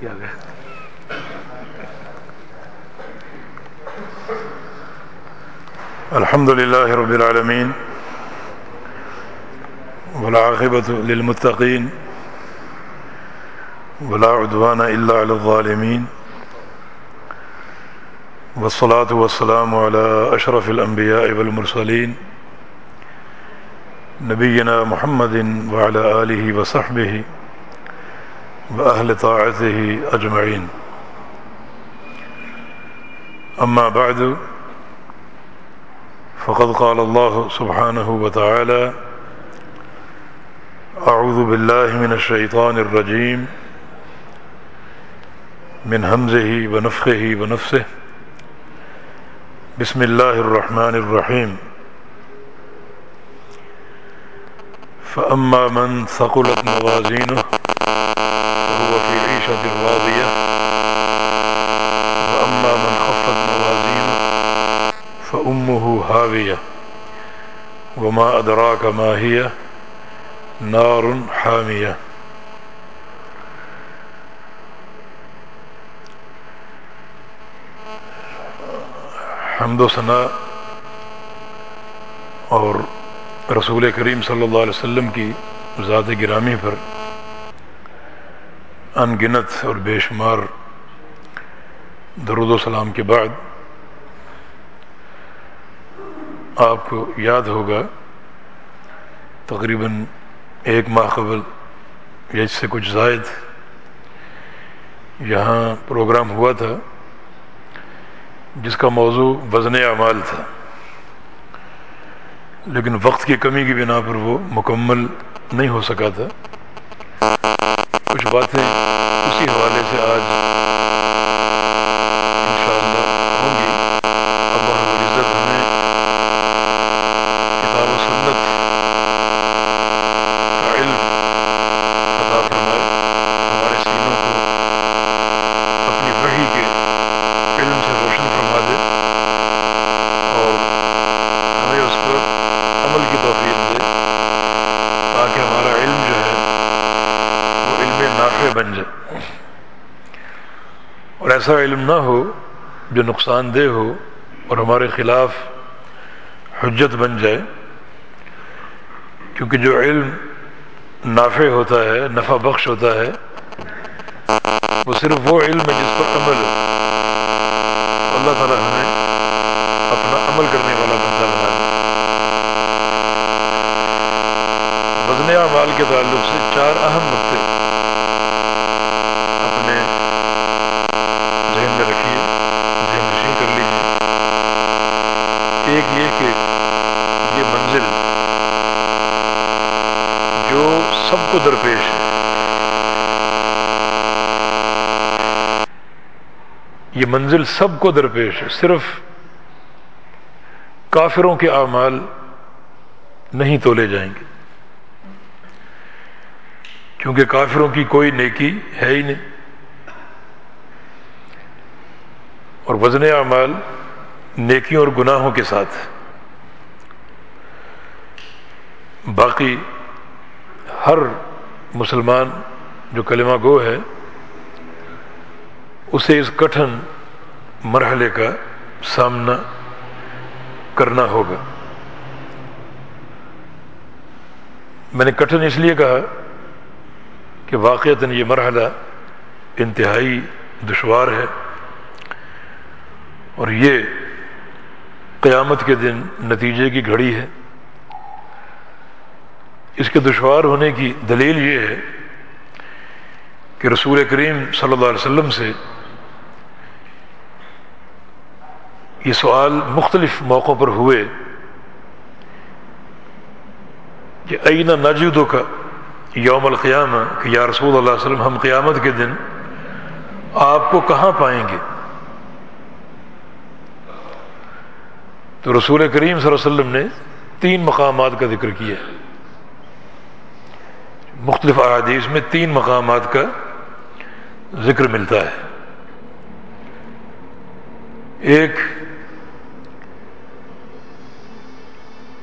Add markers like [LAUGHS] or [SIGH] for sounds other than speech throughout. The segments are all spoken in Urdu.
توڑ دی الحمد لله رب العالمين والعاقبة للمتقين ولا عدوان إلا على الظالمين والصلاة والسلام على أشرف الأنبياء والمرسلين نبينا محمد وعلى آله وصحبه وأهل طاعته أجمعين. أما بعد فقد قال الله سبحانه وتعالى أعوذ بالله من الشيطان الرجيم من همزه ونفخه ونفسه. بسم الله الرحمن الرحيم. فأما من ثقلت موازينه في عيشة وأما من خفت موازينه فأمه هاوية. وما أدراك ما هي نار حامية. حمد و ثناء اور رسول کریم صلی اللہ علیہ وسلم کی ذات گرامی پر ان گنت اور بے شمار درود و سلام کے بعد آپ کو یاد ہوگا تقریباً ایک ماہ قبل یا اس سے کچھ زائد یہاں پروگرام ہوا تھا جس کا موضوع وزن اعمال تھا لیکن وقت کی کمی کی بنا پر وہ مکمل نہیں ہو سکا تھا کچھ باتیں اسی حوالے سے آج ایسا علم نہ ہو، جو نقصان دہ ہو اور ہمارے خلاف حجت بن جائے، کیونکہ جو علم نافع ہوتا ہے، نفع بخش ہوتا ہے، وہ صرف وہ علم ہے جس پر عمل اللہ تعالیٰ ہمیں اپنا عمل کرنے والا بندہ بنا دے۔ وزن اعمال کے تعلق سے چار اہم نقطے ایک یہ کہ یہ منزل جو سب کو درپیش ہے یہ منزل سب کو درپیش ہے، صرف کافروں کے اعمال نہیں تولے جائیں گے۔ کیونکہ کافروں کی کوئی نیکی ہے ہی نہیں۔ اور وزن اعمال نیکیوں اور گناہوں کے ساتھ۔ باقی ہر مسلمان جو کلمہ گو ہے، اسے اس کٹھن مرحلے کا سامنا کرنا ہوگا۔ میں نے کٹھن اس لیے کہا کہ واقعتاً یہ مرحلہ انتہائی دشوار ہے اور یہ قیامت کے دن نتیجے کی گھڑی ہے۔ اس کے دشوار ہونے کی دلیل یہ ہے کہ رسول کریم صلی اللہ علیہ وسلم سے یہ سوال مختلف موقعوں پر ہوئے کہ اینا ناجودوں کا یوم القیامہ کہ یا رسول اللہ علیہ وسلم ہم قیامت کے دن آپ کو کہاں پائیں گے؟ تو رسول کریم صلی اللہ علیہ وسلم نے تین مقامات کا ذکر کیا ہے۔ مختلف احادیث میں تین مقامات کا ذکر ملتا ہے۔ ایک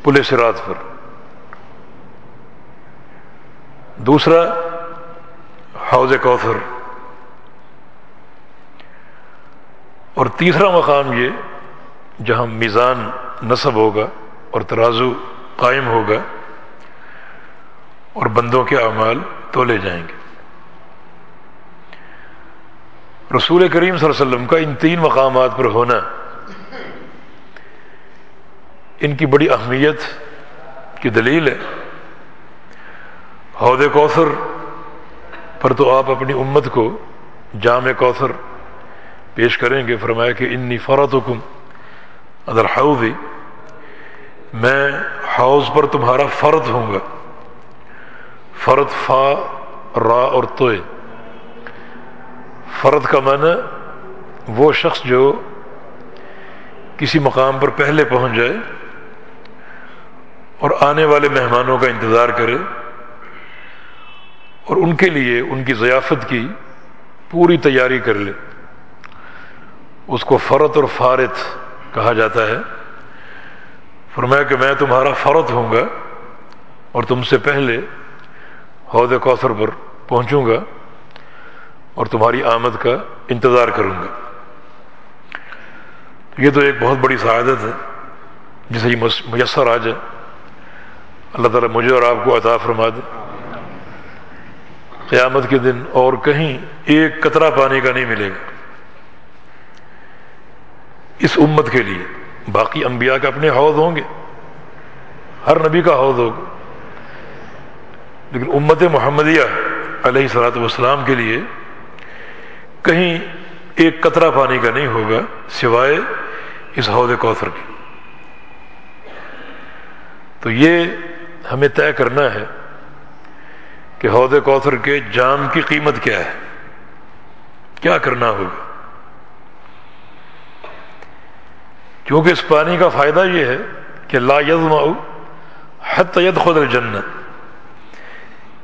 پولیس رات پر۔ دوسرا حوض کوثر۔ اور تیسرا مقام یہ جہاں میزان نصب ہوگا اور ترازو قائم ہوگا۔ اور بندوں کے اعمال تولے جائیں گے۔ رسول کریم صلی اللہ علیہ وسلم کا ان تین مقامات پر ہونا، ان کی بڑی اہمیت کی دلیل ہے۔ عہد کوثر پر تو آپ اپنی امت کو جامع کوثر پیش کریں گے، فرمایا کہ انی فرت حکم ادر حوضی میں حوض پر تمہارا فرد ہوں گا۔ فرد فا، را اور توئے۔ فرد کا معنی وہ شخص جو کسی مقام پر پہلے پہنچ جائے اور آنے والے مہمانوں کا انتظار کرے اور ان کے لیے ان کی ضیافت کی پوری تیاری کر لے۔ اس کو فرت اور فارت کہا جاتا ہے۔ فرمایا کہ میں تمہارا فرت ہوں گا اور تم سے پہلے عہد کوثر پر پہنچوں گا اور تمہاری آمد کا انتظار کروں گا۔ یہ تو ایک بہت بڑی سعادت ہے، جسے یہ میسر آ جائے اللہ تعالیٰ مجھے اور آپ کو عطا فرما دے۔ قیامت کے دن اور کہیں ایک قطرہ پانی کا نہیں ملے گا۔ اس امت کے لیے باقی انبیاء کے اپنے حوض ہوں گے، ہر نبی کا حوض ہوگا۔ لیکن امت محمدیہ علیہ صلاحت والسلام کے لیے کہیں ایک قطرہ پانی کا نہیں ہوگا سوائے اس حوض کوثر کی تو یہ ہمیں طے کرنا ہے کہ عہد کوثر کے جام کی قیمت کیا ہے۔ کیا کرنا ہوگا؟ کیونکہ اس پانی کا فائدہ یہ ہے کہ لا یزما حت ید خود جنت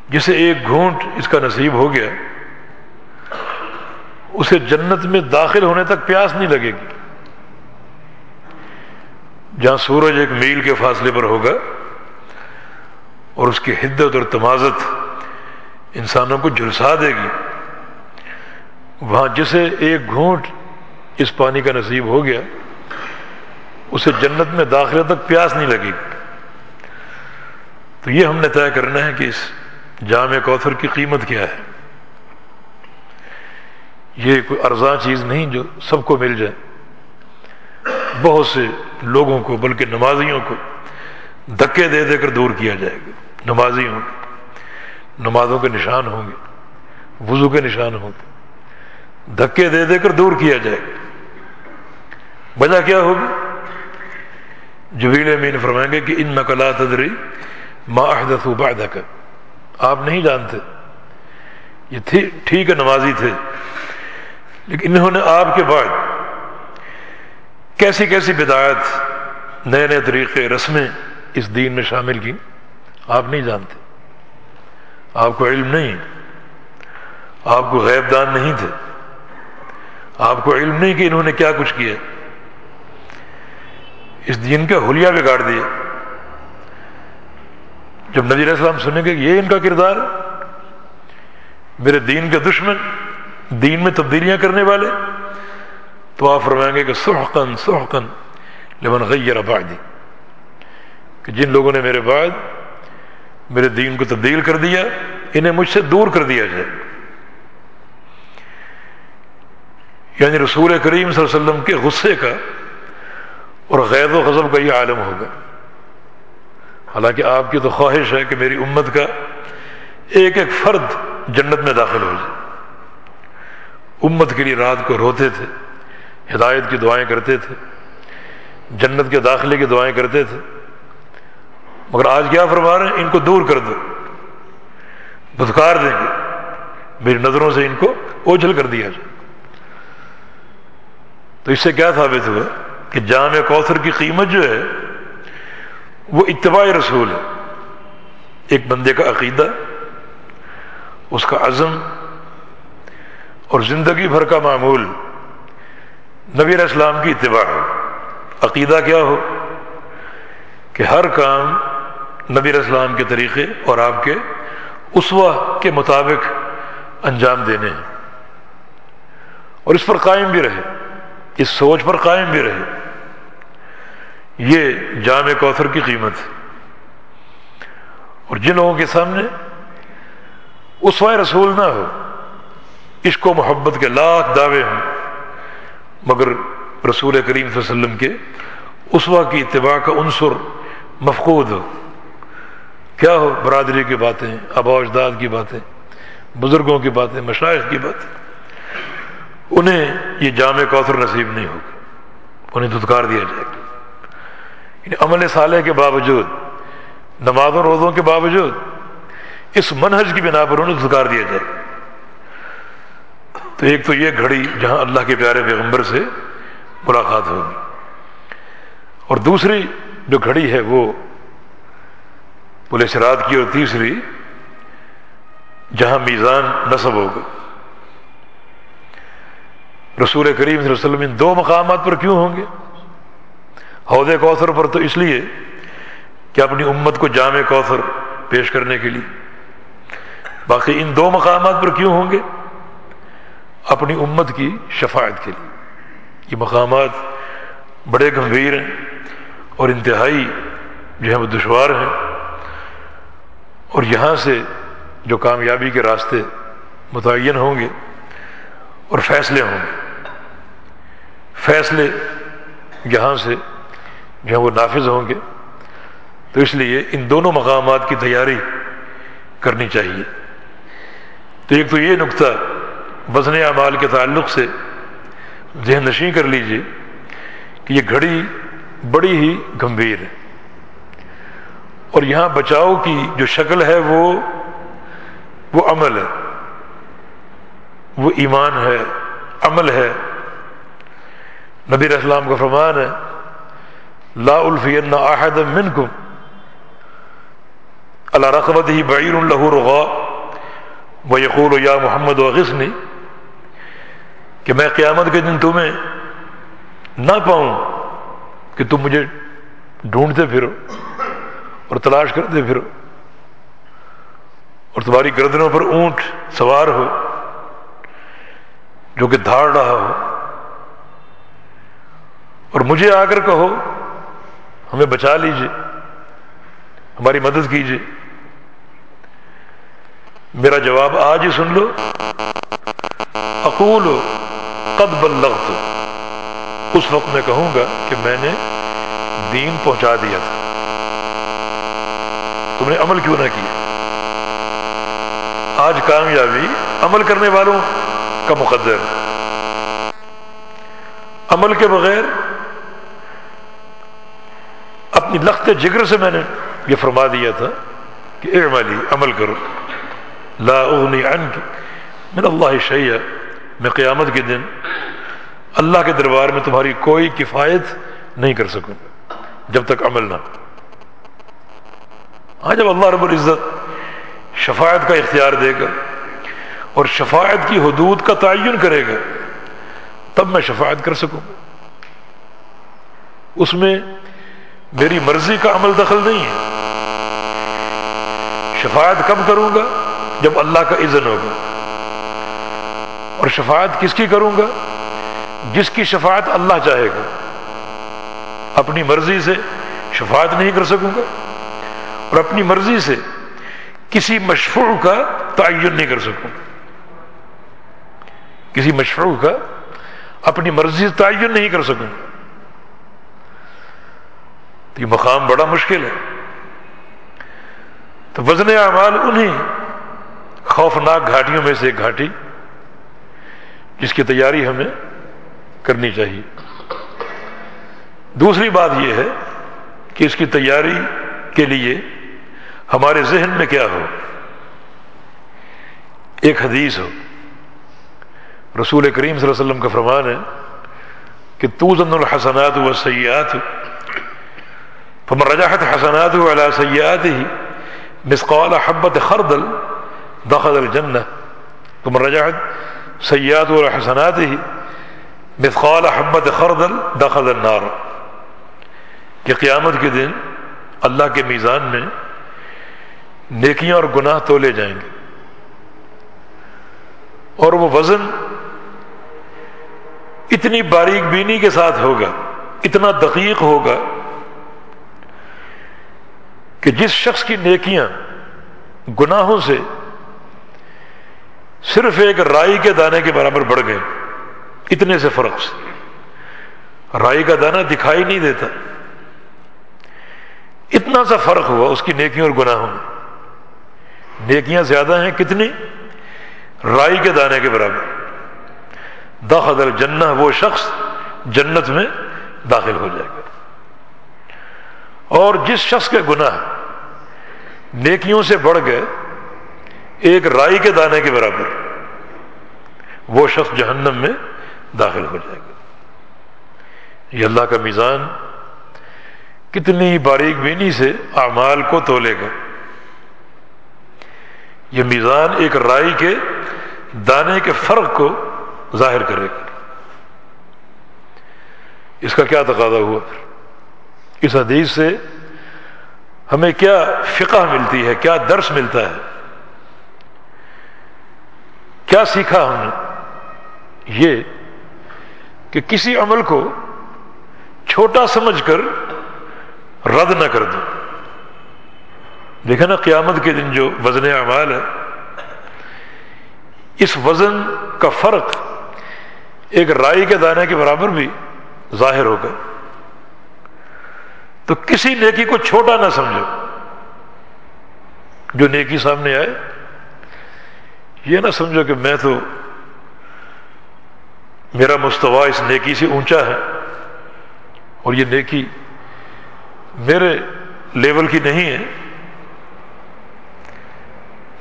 جسے ایک گھونٹ اس کا نصیب ہو گیا، اسے جنت میں داخل ہونے تک پیاس نہیں لگے گی۔ جہاں سورج ایک میل کے فاصلے پر ہوگا اور اس کی حدت اور تمازت انسانوں کو جلسا دے گی، وہاں جسے ایک گھونٹ اس پانی کا نصیب ہو گیا، اسے جنت میں داخلے تک پیاس نہیں لگے گی۔ تو یہ ہم نے طے کرنا ہے کہ اس جامع کوثر کی قیمت کیا ہے؟ یہ کوئی ارزاں چیز نہیں جو سب کو مل جائے۔ بہت سے لوگوں کو، بلکہ نمازیوں کو دھکے دے دے کر دور کیا جائے گا۔ نمازی ہوں گے نمازوں کے نشان ہوں گے۔ وضو کے نشان ہوں گے۔ دھکے دے دے کر دور کیا جائے گا۔ وجہ کیا ہوگی؟ جبیل امین فرمائیں گے کہ ان نقلا تدری احدث بعدک۔ آپ نہیں جانتے۔ یہ ٹھیک ہے، نمازی تھے۔ لیکن انہوں نے آپ کے بعد کیسی کیسی بدایت نئے نئے طریقے، رسمیں اس دین میں شامل کی؟ آپ نہیں جانتے۔ آپ کو علم نہیں۔ آپ کو غیب دان نہیں تھے۔ آپ کو علم نہیں کہ انہوں نے کیا کچھ کیا۔ اس دین کا حلیہ بگاڑ دیا۔ جب نظیر السلام سنیں گے یہ ان کا کردار میرے دین کے دشمن، دین میں تبدیلیاں کرنے والے، تو آپ فرمائیں گے کہ سحقن سحقن لمن غیر بعدی، کہ جن لوگوں نے میرے بعد میرے دین کو تبدیل کر دیا، انہیں مجھ سے دور کر دیا جائے۔ یعنی رسول کریم صلی اللہ علیہ وسلم کے غصے کا اور غیر و غضب کا یہ عالم ہوگا حالانکہ آپ کی تو خواہش ہے کہ میری امت کا ایک ایک فرد جنت میں داخل ہو جائے۔ امت کے لیے رات کو روتے تھے، ہدایت کی دعائیں کرتے تھے، جنت کے داخلے کی دعائیں کرتے تھے۔ مگر آج کیا فرما رہے ہیں؟ ان کو دور کر دو بدکار دیں گے۔ میری نظروں سے ان کو اوجھل کر دیا جائے۔ تو اس سے کیا ثابت ہوا کہ جامع کوثر کی قیمت جو ہے وہ اتباع رسول ہے۔ ایک بندے کا عقیدہ، اس کا عزم اور زندگی بھر کا معمول۔ نبی اسلام کی اتباع ہو عقیدہ کیا ہو؟ کہ ہر کام نبی اسلام کے طریقے اور آپ کے اسوا کے مطابق انجام دینے۔ ہیں اور اس پر قائم بھی رہے۔ اس سوچ پر قائم بھی رہے۔ یہ جامع کوثر کی قیمت ہے۔ اور جن لوگوں کے سامنے اس وائے رسول نہ ہو عشق و محبت کے لاکھ دعوے ہوں۔ مگر رسول کریم صلی اللہ علیہ وسلم کے اسوا کی اتباع کا عنصر مفقود ہو۔ کیا ہو؟ برادری کی باتیں، آبا اجداد کی باتیں، بزرگوں کی باتیں مشاعر کی باتیں۔ انہیں یہ جامع کوثر نصیب نہیں ہوگا انہیں دھتکار دیا جائے گا۔ یعنی عمل صالح کے باوجود نماز و روزوں کے باوجود اس منہج کی بنا پر انہیں دھتکار دیا جائے۔ تو ایک تو یہ گھڑی جہاں اللہ کے پیارے پیغمبر سے ملاقات ہوگی۔ اور دوسری جو گھڑی ہے وہ پولیس رات کی اور تیسری جہاں میزان نصب ہوگا۔ رسول کریم صلی اللہ علیہ وسلم ان دو مقامات پر کیوں ہوں گے؟ عہد کوثر پر تو اس لیے کہ اپنی امت کو جامع کوثر پیش کرنے کے لیے۔ باقی ان دو مقامات پر کیوں ہوں گے؟ اپنی امت کی شفاعت کے لیے۔ یہ مقامات بڑے گمبھیر ہیں اور انتہائی جو ہے وہ دشوار ہیں۔ اور یہاں سے جو کامیابی کے راستے متعین ہوں گے اور فیصلے ہوں گے۔ فیصلے یہاں سے جو وہ نافذ ہوں گے، تو اس لیے ان دونوں مقامات کی تیاری کرنی چاہیے۔ تو ایک تو یہ نقطہ وزن اعمال کے تعلق سے ذہن نشیں کر لیجیے کہ یہ گھڑی بڑی ہی گمبھیر ہے۔ اور یہاں بچاؤ کی جو شکل ہے وہ وہ عمل ہے۔ وہ ایمان ہے، عمل ہے۔ نبی اسلام کا فرمان ہے لا الفین آحد منکم اللہ رقبت ہی بعیر الہ رغا و یقول یا محمد و غسنی کہ میں قیامت کے دن تمہیں نہ پاؤں کہ تم مجھے ڈھونڈتے پھرو اور تلاش کرتے پھرو اور تمہاری گردنوں پر اونٹ سوار ہو جو کہ دھاڑ رہا ہو اور مجھے آ کر کہو ہمیں بچا لیجیے ہماری مدد کیجیے میرا جواب آج ہی سن لو۔ اقول قد بلغت۔ اس وقت میں کہوں گا کہ میں نے دین پہنچا دیا تھا۔ تم نے عمل کیوں نہ کیا آج کامیابی عمل کرنے والوں کا مقدر۔ عمل کے بغیر اپنی لخت جگر سے میں نے یہ فرما دیا تھا کہ اے عمل کرو۔ لا اغنی عنک۔ من اللہ شیعہ میں قیامت کے دن اللہ کے دربار میں تمہاری کوئی کفایت نہیں کر سکوں جب تک عمل نہ ہاں جب اللہ رب العزت شفاعت کا اختیار دے گا اور شفاعت کی حدود کا تعین کرے گا، تب میں شفاعت کر سکوں اس میں میری مرضی کا عمل دخل نہیں ہے۔ شفاعت کب کروں گا؟ جب اللہ کا اذن ہوگا۔ اور شفاعت کس کی کروں گا؟ جس کی شفاعت اللہ چاہے گا۔ اپنی مرضی سے شفاعت نہیں کر سکوں گا۔ اور اپنی مرضی سے کسی مشفوع کا تعین نہیں کر سکوں۔ گا کسی مشفوع کا اپنی مرضی سے تعین نہیں کر سکوں۔ گا تو یہ مقام بڑا مشکل ہے۔ تو وزن اعمال انہیں خوفناک گھاٹیوں میں سے ایک گھاٹی جس کی تیاری ہمیں کرنی چاہیے۔ دوسری بات یہ ہے کہ اس کی تیاری کے لیے ہمارے ذہن میں کیا ہو؟ ایک حدیث ہو۔ رسول کریم صلی اللہ علیہ وسلم کا فرمان ہے کہ تو زن الحسنات و سیاحت فمن رجحت حسنات على سيئاته مثقال حبة خردل دخل الجنة. فمن رجحت سيئات على حسناته مثقال حبة خردل دخل النار. کہ قیامت کے دن اللہ کے میزان میں نیکیاں اور گناہ تولے جائیں گے. اور وہ وزن اتنی باریک بینی کے ساتھ ہوگا، اتنا دقیق ہوگا کہ جس شخص کی نیکیاں گناہوں سے صرف ایک رائی کے دانے کے برابر بڑھ گئے، اتنے سے فرق سے رائی کا دانہ دکھائی نہیں دیتا۔ اتنا سا فرق ہوا اس کی نیکیوں اور گناہوں میں۔ نیکیاں زیادہ ہیں کتنی؟ رائی کے دانے کے برابر۔ داخل الجنہ وہ شخص جنت میں داخل ہو جائے گا۔ اور جس شخص کے گناہ نیکیوں سے بڑھ گئے، ایک رائی کے دانے کے برابر وہ شخص جہنم میں داخل ہو جائے گا۔ یہ اللہ کا میزان کتنی باریک بینی سے اعمال کو تولے گا۔ یہ میزان ایک رائی کے دانے کے فرق کو ظاہر کرے گا۔ اس کا کیا تقاضا ہوا؟ اس حدیث سے ہمیں کیا فقہ ملتی ہے، کیا درس ملتا ہے؟ کیا سیکھا ہم نے؟ یہ کہ کسی عمل کو چھوٹا سمجھ کر رد نہ کر دو۔ دیکھیں نا، قیامت کے دن جو وزن اعمال ہے، اس وزن کا فرق ایک رائی کے دانے کے برابر بھی ظاہر ہوگا۔ تو کسی نیکی کو چھوٹا نہ سمجھو۔ جو نیکی سامنے آئے، یہ نہ سمجھو کہ میں تو میرا مستوا اس نیکی سے اونچا ہے اور یہ نیکی میرے لیول کی نہیں ہے۔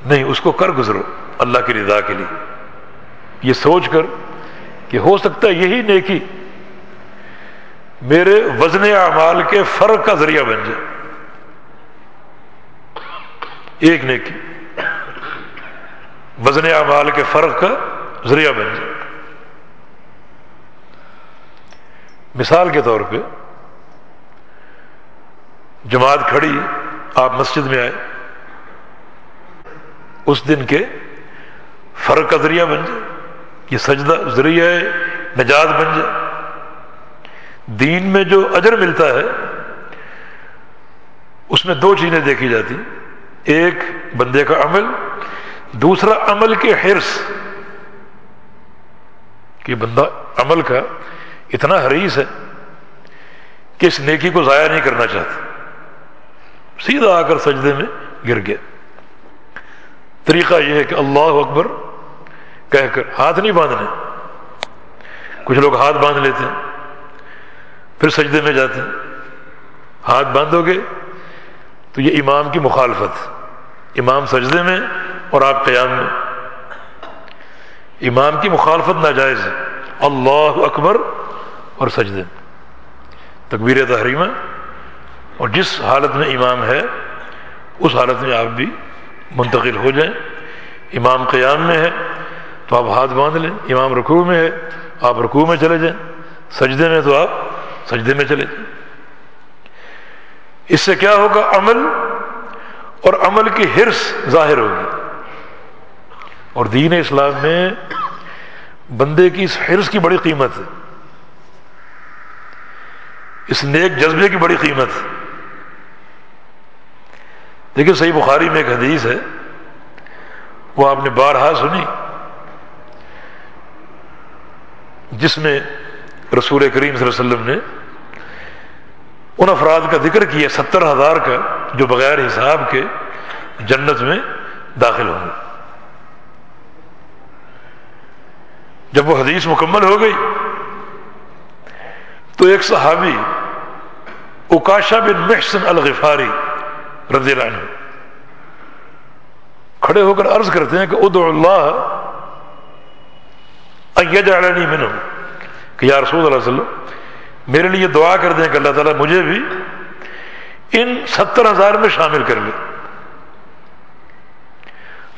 نہیں، اس کو کر گزرو اللہ کی رضا کے لیے۔ یہ سوچ کر کہ ہو سکتا ہے یہی نیکی میرے وزن اعمال کے فرق کا ذریعہ بن جائے۔ ایک نیکی۔ وزن اعمال کے فرق کا ذریعہ بن جائے۔ مثال کے طور پہ جماعت کھڑی، آپ مسجد میں آئے۔ اس دن کے فرق کا ذریعہ بن جائے۔ یہ سجدہ ذریعہ نجات بن جائے۔ دین میں جو اجر ملتا ہے، اس میں دو چیزیں دیکھی جاتی ایک، بندے کا عمل۔ دوسرا، عمل کے حرص۔ کہ بندہ عمل کا اتنا حریص ہے کہ اس نیکی کو ضائع نہیں کرنا چاہتا۔ سیدھا آ کر سجدے میں گر گیا۔ طریقہ یہ ہے کہ اللہ اکبر کہہ کر ہاتھ نہیں باندھنے۔ کچھ لوگ ہاتھ باندھ لیتے ہیں۔ پھر سجدے میں جاتے ہیں۔ ہاتھ باندھو گے تو یہ امام کی مخالفت۔ امام سجدے میں اور آپ قیام میں۔ امام کی مخالفت ناجائز ہے۔ اللہ اکبر اور سجدے۔ تکبیر تحریمہ۔ اور جس حالت میں امام ہے، اس حالت میں آپ بھی منتقل ہو جائیں۔ امام قیام میں ہے تو آپ ہاتھ باندھ لیں۔ امام رکوع میں ہے، آپ رکوع میں چلے جائیں۔ سجدے میں تو آپ سجدے میں چلے۔ جائیں اس سے کیا ہوگا؟ عمل، اور عمل کی حرص ظاہر ہوگی۔ اور دین اسلام میں بندے کی اس حرص کی بڑی قیمت ہے۔ اس نیک جذبے کی بڑی قیمت ہے۔ دیکھیے صحیح بخاری میں ایک حدیث ہے، وہ آپ نے بارہا سنی، جس میں رسول کریم صلی اللہ علیہ وسلم نے ان افراد کا ذکر کیا، ستر ہزار کا، جو بغیر حساب کے جنت میں داخل ہوں گے۔ جب وہ حدیث مکمل ہو گئی، تو ایک صحابی اکاشا بن محسن الغفاری رضی اللہ عنہ کھڑے ہو کر عرض کرتے ہیں کہ ادعو اللہ یجعلنی منہم۔ کہ یا رسول اللہ علیہ وسلم، میرے لیے دعا کر دیں کہ اللہ تعالیٰ مجھے بھی ان ستر ہزار میں شامل کر لے۔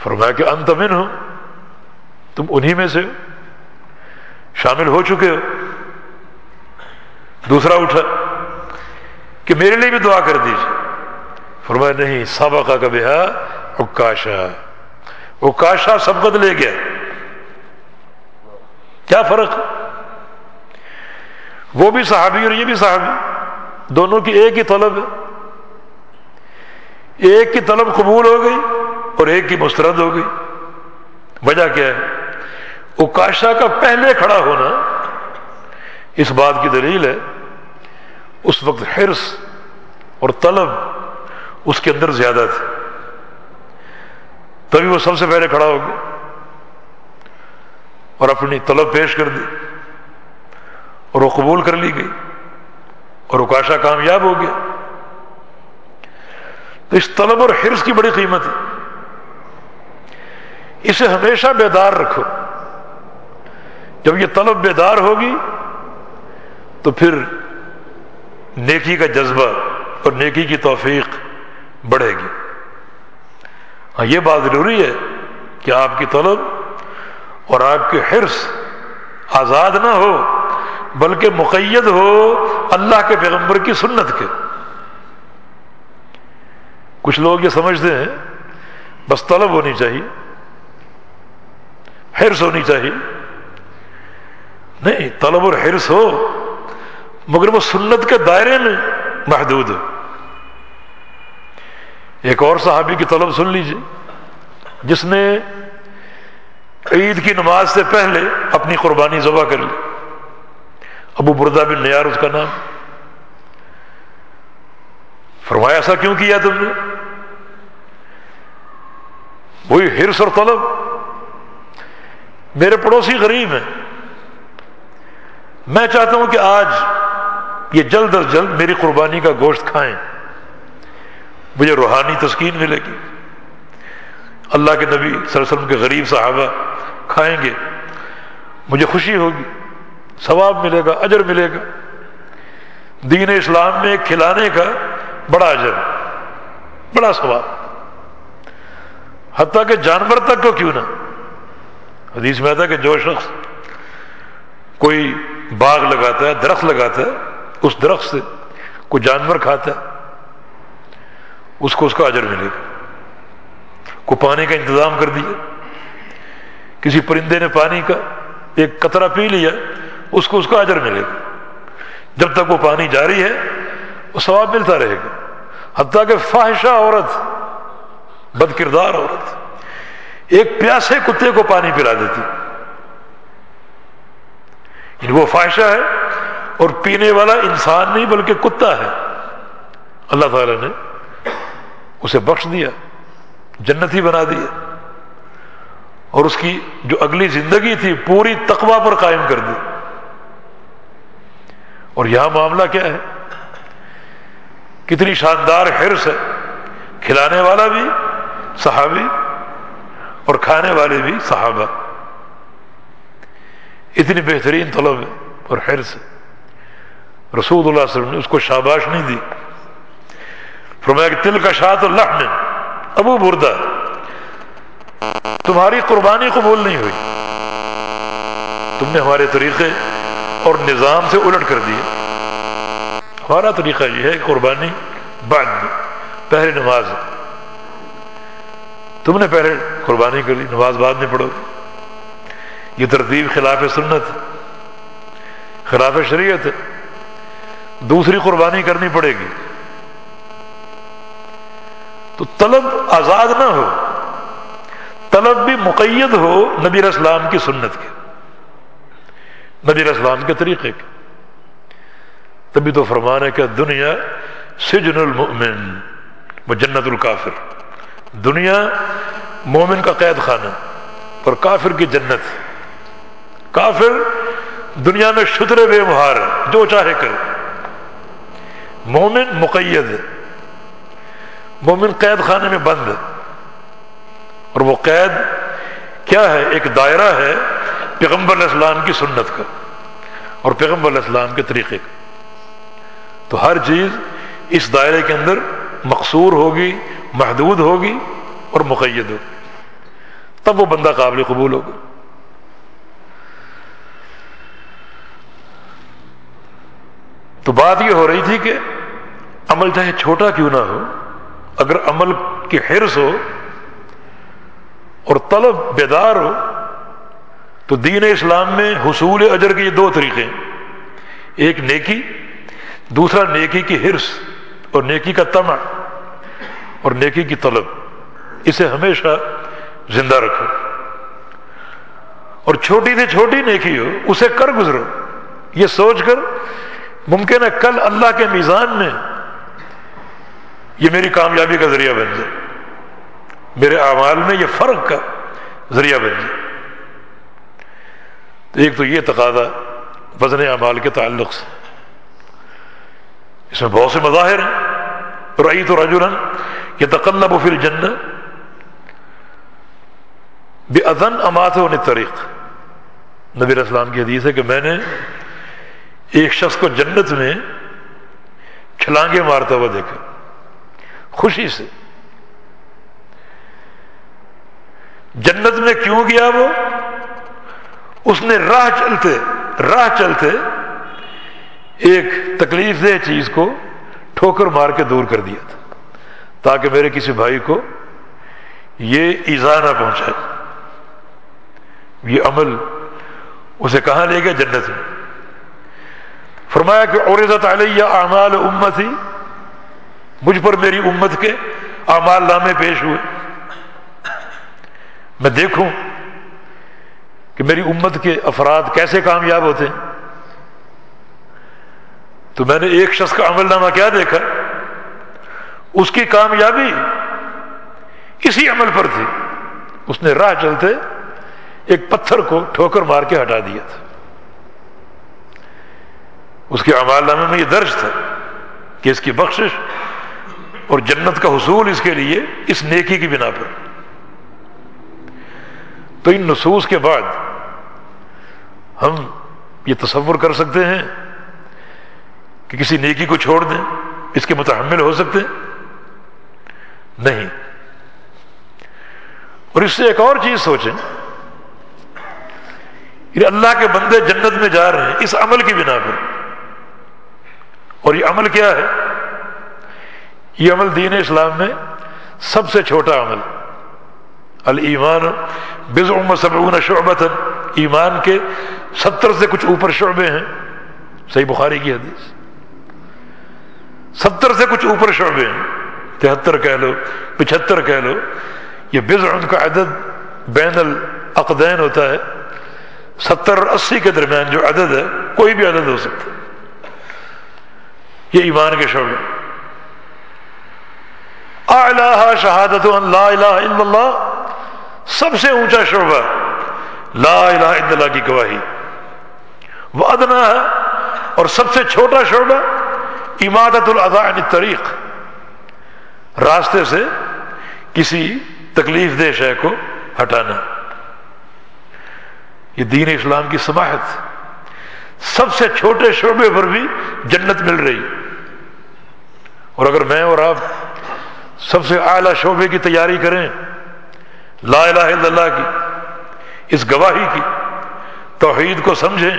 فرمایا کہ انت من ہو تم انہی میں سے شامل ہو چکے ہو۔ دوسرا اٹھا، کہ میرے لیے بھی دعا کر دیجیے فرمایا نہیں سابقہ کا بہا اکاشا۔ اکاشا سبقت لے گیا۔ کیا فرق؟ وہ بھی صحابی اور یہ بھی صحابی، دونوں کی ایک ہی طلب ہے۔ ایک کی طلب قبول ہو گئی اور ایک کی مسترد ہو گئی۔ وجہ کیا ہے؟ وہ کاشا کا پہلے کھڑا ہونا اس بات کی دلیل ہے۔ اس وقت حرص اور طلب اس کے اندر زیادہ تھی۔ تبھی وہ سب سے پہلے کھڑا ہو گیا اور اپنی طلب پیش کر دی۔ اور وہ قبول کر لی گئی اور وہ کاشا کامیاب ہو گیا۔ تو اس طلب اور حرص کی بڑی قیمت ہے۔ اسے ہمیشہ بیدار رکھو۔ جب یہ طلب بیدار ہوگی تو پھر نیکی کا جذبہ اور نیکی کی توفیق بڑھے گی۔ ہاں یہ بات ضروری ہے کہ آپ کی طلب اور آپ کے حرص آزاد نہ ہو۔ بلکہ مقید ہو اللہ کے پیغمبر کی سنت کے۔ کچھ لوگ یہ سمجھتے ہیں، بس طلب ہونی چاہیے، حرص ہونی چاہیے۔ نہیں، طلب اور حرص ہو، مگر وہ سنت کے دائرے میں محدود ہو ایک اور صحابی کی طلب سن لیجیے جس نے عید کی نماز سے پہلے اپنی قربانی ذبح کر لی۔ ابو بردہ بن نیار اس کا نام۔ فرمایا، ایسا کیوں کیا تم نے؟ وہی ہرس اور طلب۔ میرے پڑوسی غریب ہیں۔ میں چاہتا ہوں کہ آج یہ جلد از جلد میری قربانی کا گوشت کھائیں۔ مجھے روحانی تسکین ملے گی۔ اللہ کے نبی صلی اللہ علیہ وسلم کے غریب صحابہ کھائیں گے۔ مجھے خوشی ہوگی۔ ثواب ملے گا، اجر ملے گا۔ دین اسلام میں کھلانے کا بڑا اجر بڑا ثواب۔ حتیٰ کہ جانور تک کو کیوں نہ؟ حدیث میں آتا کہ جو شخص کوئی باغ لگاتا ہے، درخت لگاتا ہے، اس درخت سے کوئی جانور کھاتا ہے، اس کو اس کا اجر ملے گا۔ کو پانی کا انتظام کر دیا، کسی پرندے نے پانی کا ایک قطرہ پی لیا اس کو اس کا اجر ملے گا۔ جب تک وہ پانی جاری ہے، وہ ثواب ملتا رہے گا۔ حتیٰ کہ فاحشہ عورت بد کردار عورت، ایک پیاسے کتے کو پانی پلا دیتی۔ یعنی وہ فاحشہ ہے اور پینے والا انسان نہیں، بلکہ کتا ہے۔ اللہ تعالی نے اسے بخش دیا جنت ہی بنا دیا۔ اور اس کی جو اگلی زندگی تھی، پوری تقوا پر قائم کر دی۔ اور یہاں معاملہ کیا ہے؟ کتنی شاندار حرص ہے، کھلانے والا بھی، صحابی، اور کھانے والے بھی صحابہ۔ اتنی بہترین طلب ہے اور حرص ہے۔ رسول اللہ علیہ وسلم نے اس کو شاباش نہیں دی۔ فرمایا کہ تل کا شاط اللہ میں ابو بردا تمہاری قربانی قبول نہیں ہوئی۔ تم نے ہمارے طریقے اور نظام سے الٹ کر دیے۔ ہمارا طریقہ یہ ہے قربانی بعد پہلے نماز۔ تم نے پہلے قربانی کر لی نماز بعد میں پڑھو۔ یہ ترتیب خلاف سنت، خلاف شریعت۔ دوسری قربانی کرنی پڑے گی۔ تو طلب آزاد نہ ہو، طلب بھی مقید ہو نبی اسلام کی سنت کے۔ نبی اسلام کے طریقے کے۔ تبھی تو فرمان ہے کہ دنیا سجن المؤمن وہ جنت الکافر۔ دنیا مومن کا قید خانہ، اور کافر کی جنت۔ کافر دنیا میں شتر بے مہار، جو چاہے کر مومن مقید ہے مومن قید خانے میں بند۔ ہے اور وہ قید کیا ہے؟ ایک دائرہ ہے پیغمبر علیہ السلام کی سنت کا اور پیغمبر علیہ السلام کے طریقے کا۔ تو ہر چیز اس دائرے کے اندر مقصور ہوگی، محدود ہوگی اور مقید ہوگی۔ تب وہ بندہ قابل قبول ہوگا۔ تو بات یہ ہو رہی تھی کہ عمل چاہے چھوٹا کیوں نہ ہو، اگر عمل کی حرص ہو اور طلب بیدار ہو تو دین اسلام میں حصول اجر کے یہ دو طریقے ہیں۔ ایک نیکی، دوسرا نیکی کی ہرس اور نیکی کا تمع اور نیکی کی طلب۔ اسے ہمیشہ زندہ رکھو۔ اور چھوٹی سے چھوٹی نیکی ہو، اسے کر گزرو۔ یہ سوچ کر ممکن ہے کل اللہ کے میزان میں یہ میری کامیابی کا ذریعہ بن جائے۔ میرے اعمال میں یہ فرق کا ذریعہ بن جائے۔ تو ایک تو یہ تقاضا وزن اعمال کے تعلق سے۔ اس میں بہت سے مظاہر ہیں۔ رعی تو رجولن یہ تقلب و پھر جن بے ادن امات ہونے طریق نبی اسلام کی حدیث ہے کہ میں نے ایک شخص کو جنت میں چھلانگے مارتا ہوا دیکھا۔ خوشی سے۔ جنت میں کیوں گیا وہ؟ اس نے راہ چلتے راہ چلتے ایک تکلیف دہ چیز کو ٹھوکر مار کے دور کر دیا تھا تاکہ میرے کسی بھائی کو یہ ایزا نہ پہنچائے۔ یہ عمل اسے کہاں لے گیا جنت میں۔ فرمایا کہ عورت علیہ اعمال امت ہی مجھ پر میری امت کے اعمال نامے پیش ہوئے۔ میں دیکھوں کہ میری امت کے افراد کیسے کامیاب ہوتے ہیں؟ تو میں نے ایک شخص کا عمل نامہ کیا دیکھا؟ اس کی کامیابی اسی عمل پر تھی۔ اس نے راہ چلتے ایک پتھر کو ٹھوکر مار کے ہٹا دیا تھا۔ اس کے عمال نامے میں یہ درج تھا کہ اس کی بخشش اور جنت کا حصول اس کے لیے اس نیکی کی بنا پر۔ تو ان نصوص کے بعد ہم یہ تصور کر سکتے ہیں کہ کسی نیکی کو چھوڑ دیں، اس کے متحمل ہو سکتے ہیں؟ نہیں۔ اور اس سے ایک اور چیز سوچیں یہ اللہ کے بندے جنت میں جا رہے ہیں، اس عمل کی بنا پر۔ اور یہ عمل کیا ہے؟ یہ عمل دین اسلام میں سب سے چھوٹا عمل۔ المان بز سبعون شعبت ایمان کے ستر سے کچھ اوپر شعبے ہیں۔ صحیح بخاری کی حدیث۔ ستر سے کچھ اوپر شعبے ہیں۔ تہتر کہہ لو، پچہتر کہہ لو۔ یہ بز کا عدد بین العقدین ہوتا ہے۔ ستر اور اسی کے درمیان جو عدد ہے، کوئی بھی عدد ہو سکتا یہ ایمان کے شعبے اعلیٰ شہادت لا الہ الا اللہ سب سے اونچا شعبہ لا الہ الا اللہ کی گواہی۔ وہ ادنا ہے اور سب سے چھوٹا شعبہ عمادت عن طریق راستے سے کسی تکلیف دہ شے کو ہٹانا۔ یہ دین اسلام کی سماحت۔ سب سے چھوٹے شعبے پر بھی جنت مل رہی۔ اور اگر میں اور آپ سب سے اعلیٰ شعبے کی تیاری کریں لا الہ الا اللہ کی، اس گواہی کی، توحید کو سمجھیں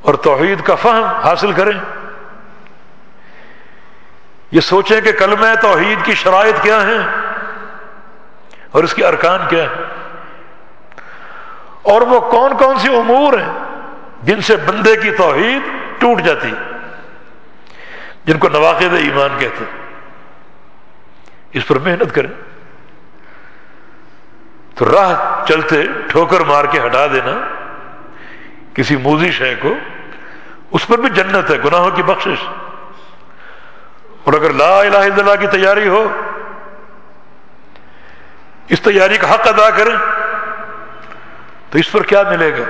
اور توحید کا فہم حاصل کریں۔ یہ سوچیں کہ کلمہ توحید کی شرائط کیا ہیں اور اس کے ارکان کیا ہیں۔ اور وہ کون کون سی امور ہیں جن سے بندے کی توحید ٹوٹ جاتی، جن کو نواقد ایمان کہتے ہیں۔ اس پر محنت کریں۔ تو راہ چلتے ٹھوکر مار کے ہٹا دینا کسی موزی شے کو، اس پر بھی جنت ہے، گناہوں کی بخشش۔ اور اگر لا الہ الا اللہ کی تیاری ہو، اس تیاری کا حق ادا کریں، تو اس پر کیا ملے گا؟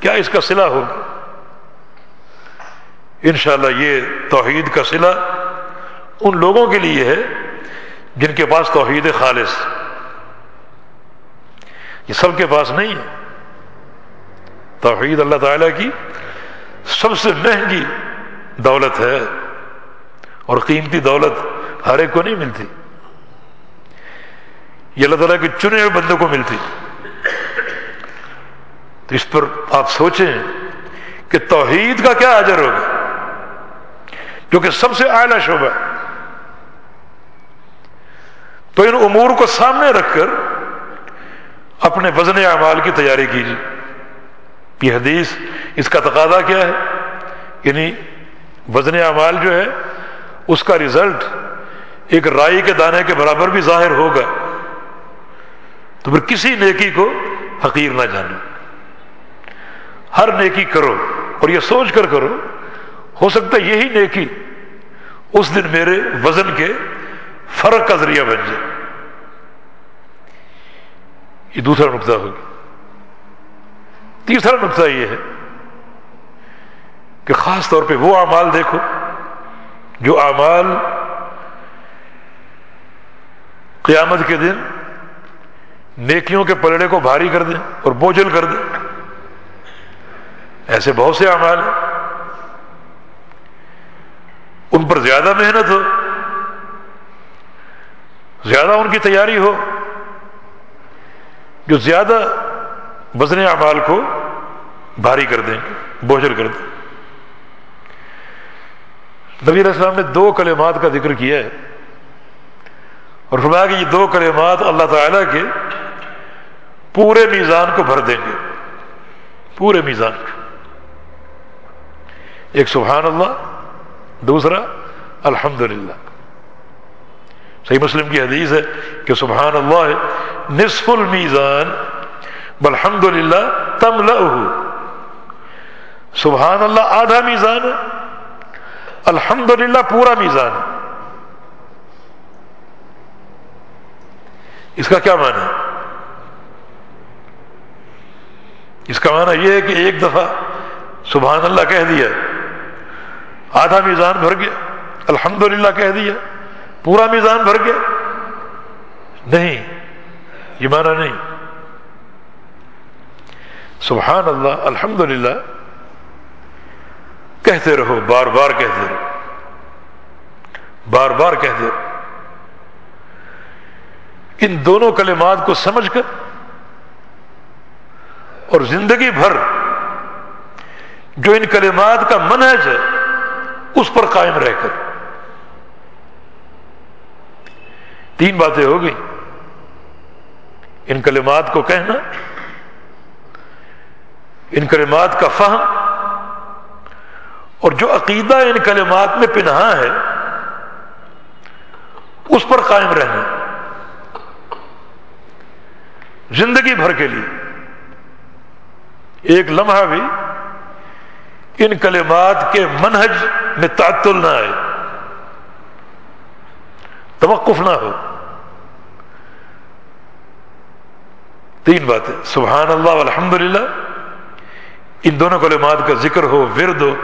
کیا اس کا صلہ ہوگا؟ انشاءاللہ یہ توحید کا صلہ ان لوگوں کے لیے ہے جن کے پاس توحید خالص۔ یہ سب کے پاس نہیں ہے۔ توحید اللہ تعالیٰ کی سب سے مہنگی دولت ہے اور قیمتی دولت ہر ایک کو نہیں ملتی۔ یہ اللہ تعالیٰ کے چنے ہوئے بندوں کو ملتی۔ تو اس پر آپ سوچیں کہ توحید کا کیا اجر ہوگا۔ جو کہ سب سے اعلی شعبہ۔ تو ان امور کو سامنے رکھ کر اپنے وزن اعمال کی تیاری کیجیے۔ یہ حدیث اس کا تقاضا کیا ہے؟ یعنی وزن اعمال جو ہے، اس کا رزلٹ ایک رائی کے دانے کے برابر بھی ظاہر ہوگا۔ تو پھر کسی نیکی کو حقیر نہ جانا ہر نیکی کرو اور یہ سوچ کر کرو، ہو سکتا ہے یہی نیکی اس دن میرے وزن کے فرق کا ذریعہ بن جائے۔ یہ دوسرا نقطہ ہوگا تیسرا نقطہ یہ ہے کہ خاص طور پہ وہ اعمال دیکھو جو اعمال قیامت کے دن نیکیوں کے پلڑے کو بھاری کر دیں اور بوجھل کر دیں۔ ایسے بہت سے اعمال ہیں۔ ان پر زیادہ محنت ہو۔ زیادہ ان کی تیاری ہو۔ جو زیادہ وزن اعمال کو بھاری کر دیں، بوجھل کر دیں۔ نبی علیہ السلام نے دو کلمات کا ذکر کیا ہے اور فرمایا کہ یہ دو کلمات اللہ تعالیٰ کے پورے میزان کو بھر دیں گے۔ پورے میزان۔ کو ایک سبحان اللہ، دوسرا الحمد للہ صحیح مسلم کی حدیث ہے کہ سبحان اللہ نصف المیزان بلحمد للہ تم سبحان اللہ آدھا میزان ہے، الحمد للہ پورا میزان ہے. اس کا کیا معنی ہے؟ اس کا معنی یہ ہے کہ ایک دفعہ سبحان اللہ کہہ دیا، آدھا میزان بھر گیا، الحمد للہ کہہ دیا، پورا میزان بھر گیا۔ نہیں یہ مانا نہیں۔ سبحان اللہ الحمد للہ کہتے رہو، بار بار کہتے رہو۔ بار بار کہتے رہو۔ ان دونوں کلمات کو سمجھ کر اور زندگی بھر جو ان کلمات کا منحج ہے، اس پر قائم رہ کر۔ تین باتیں ہو گئی ان کلمات کو کہنا، ان کلمات کا فہم، اور جو عقیدہ ان کلمات میں پنہا ہے، اس پر قائم رہنا، زندگی بھر کے لیے۔ ایک لمحہ بھی ان کلمات کے منہج میں تعطل نہ آئے، توقف نہ ہو۔ تین باتیں۔ سبحان اللہ الحمد للہ ان دونوں کلمات کا ذکر ہو، ورد ہو۔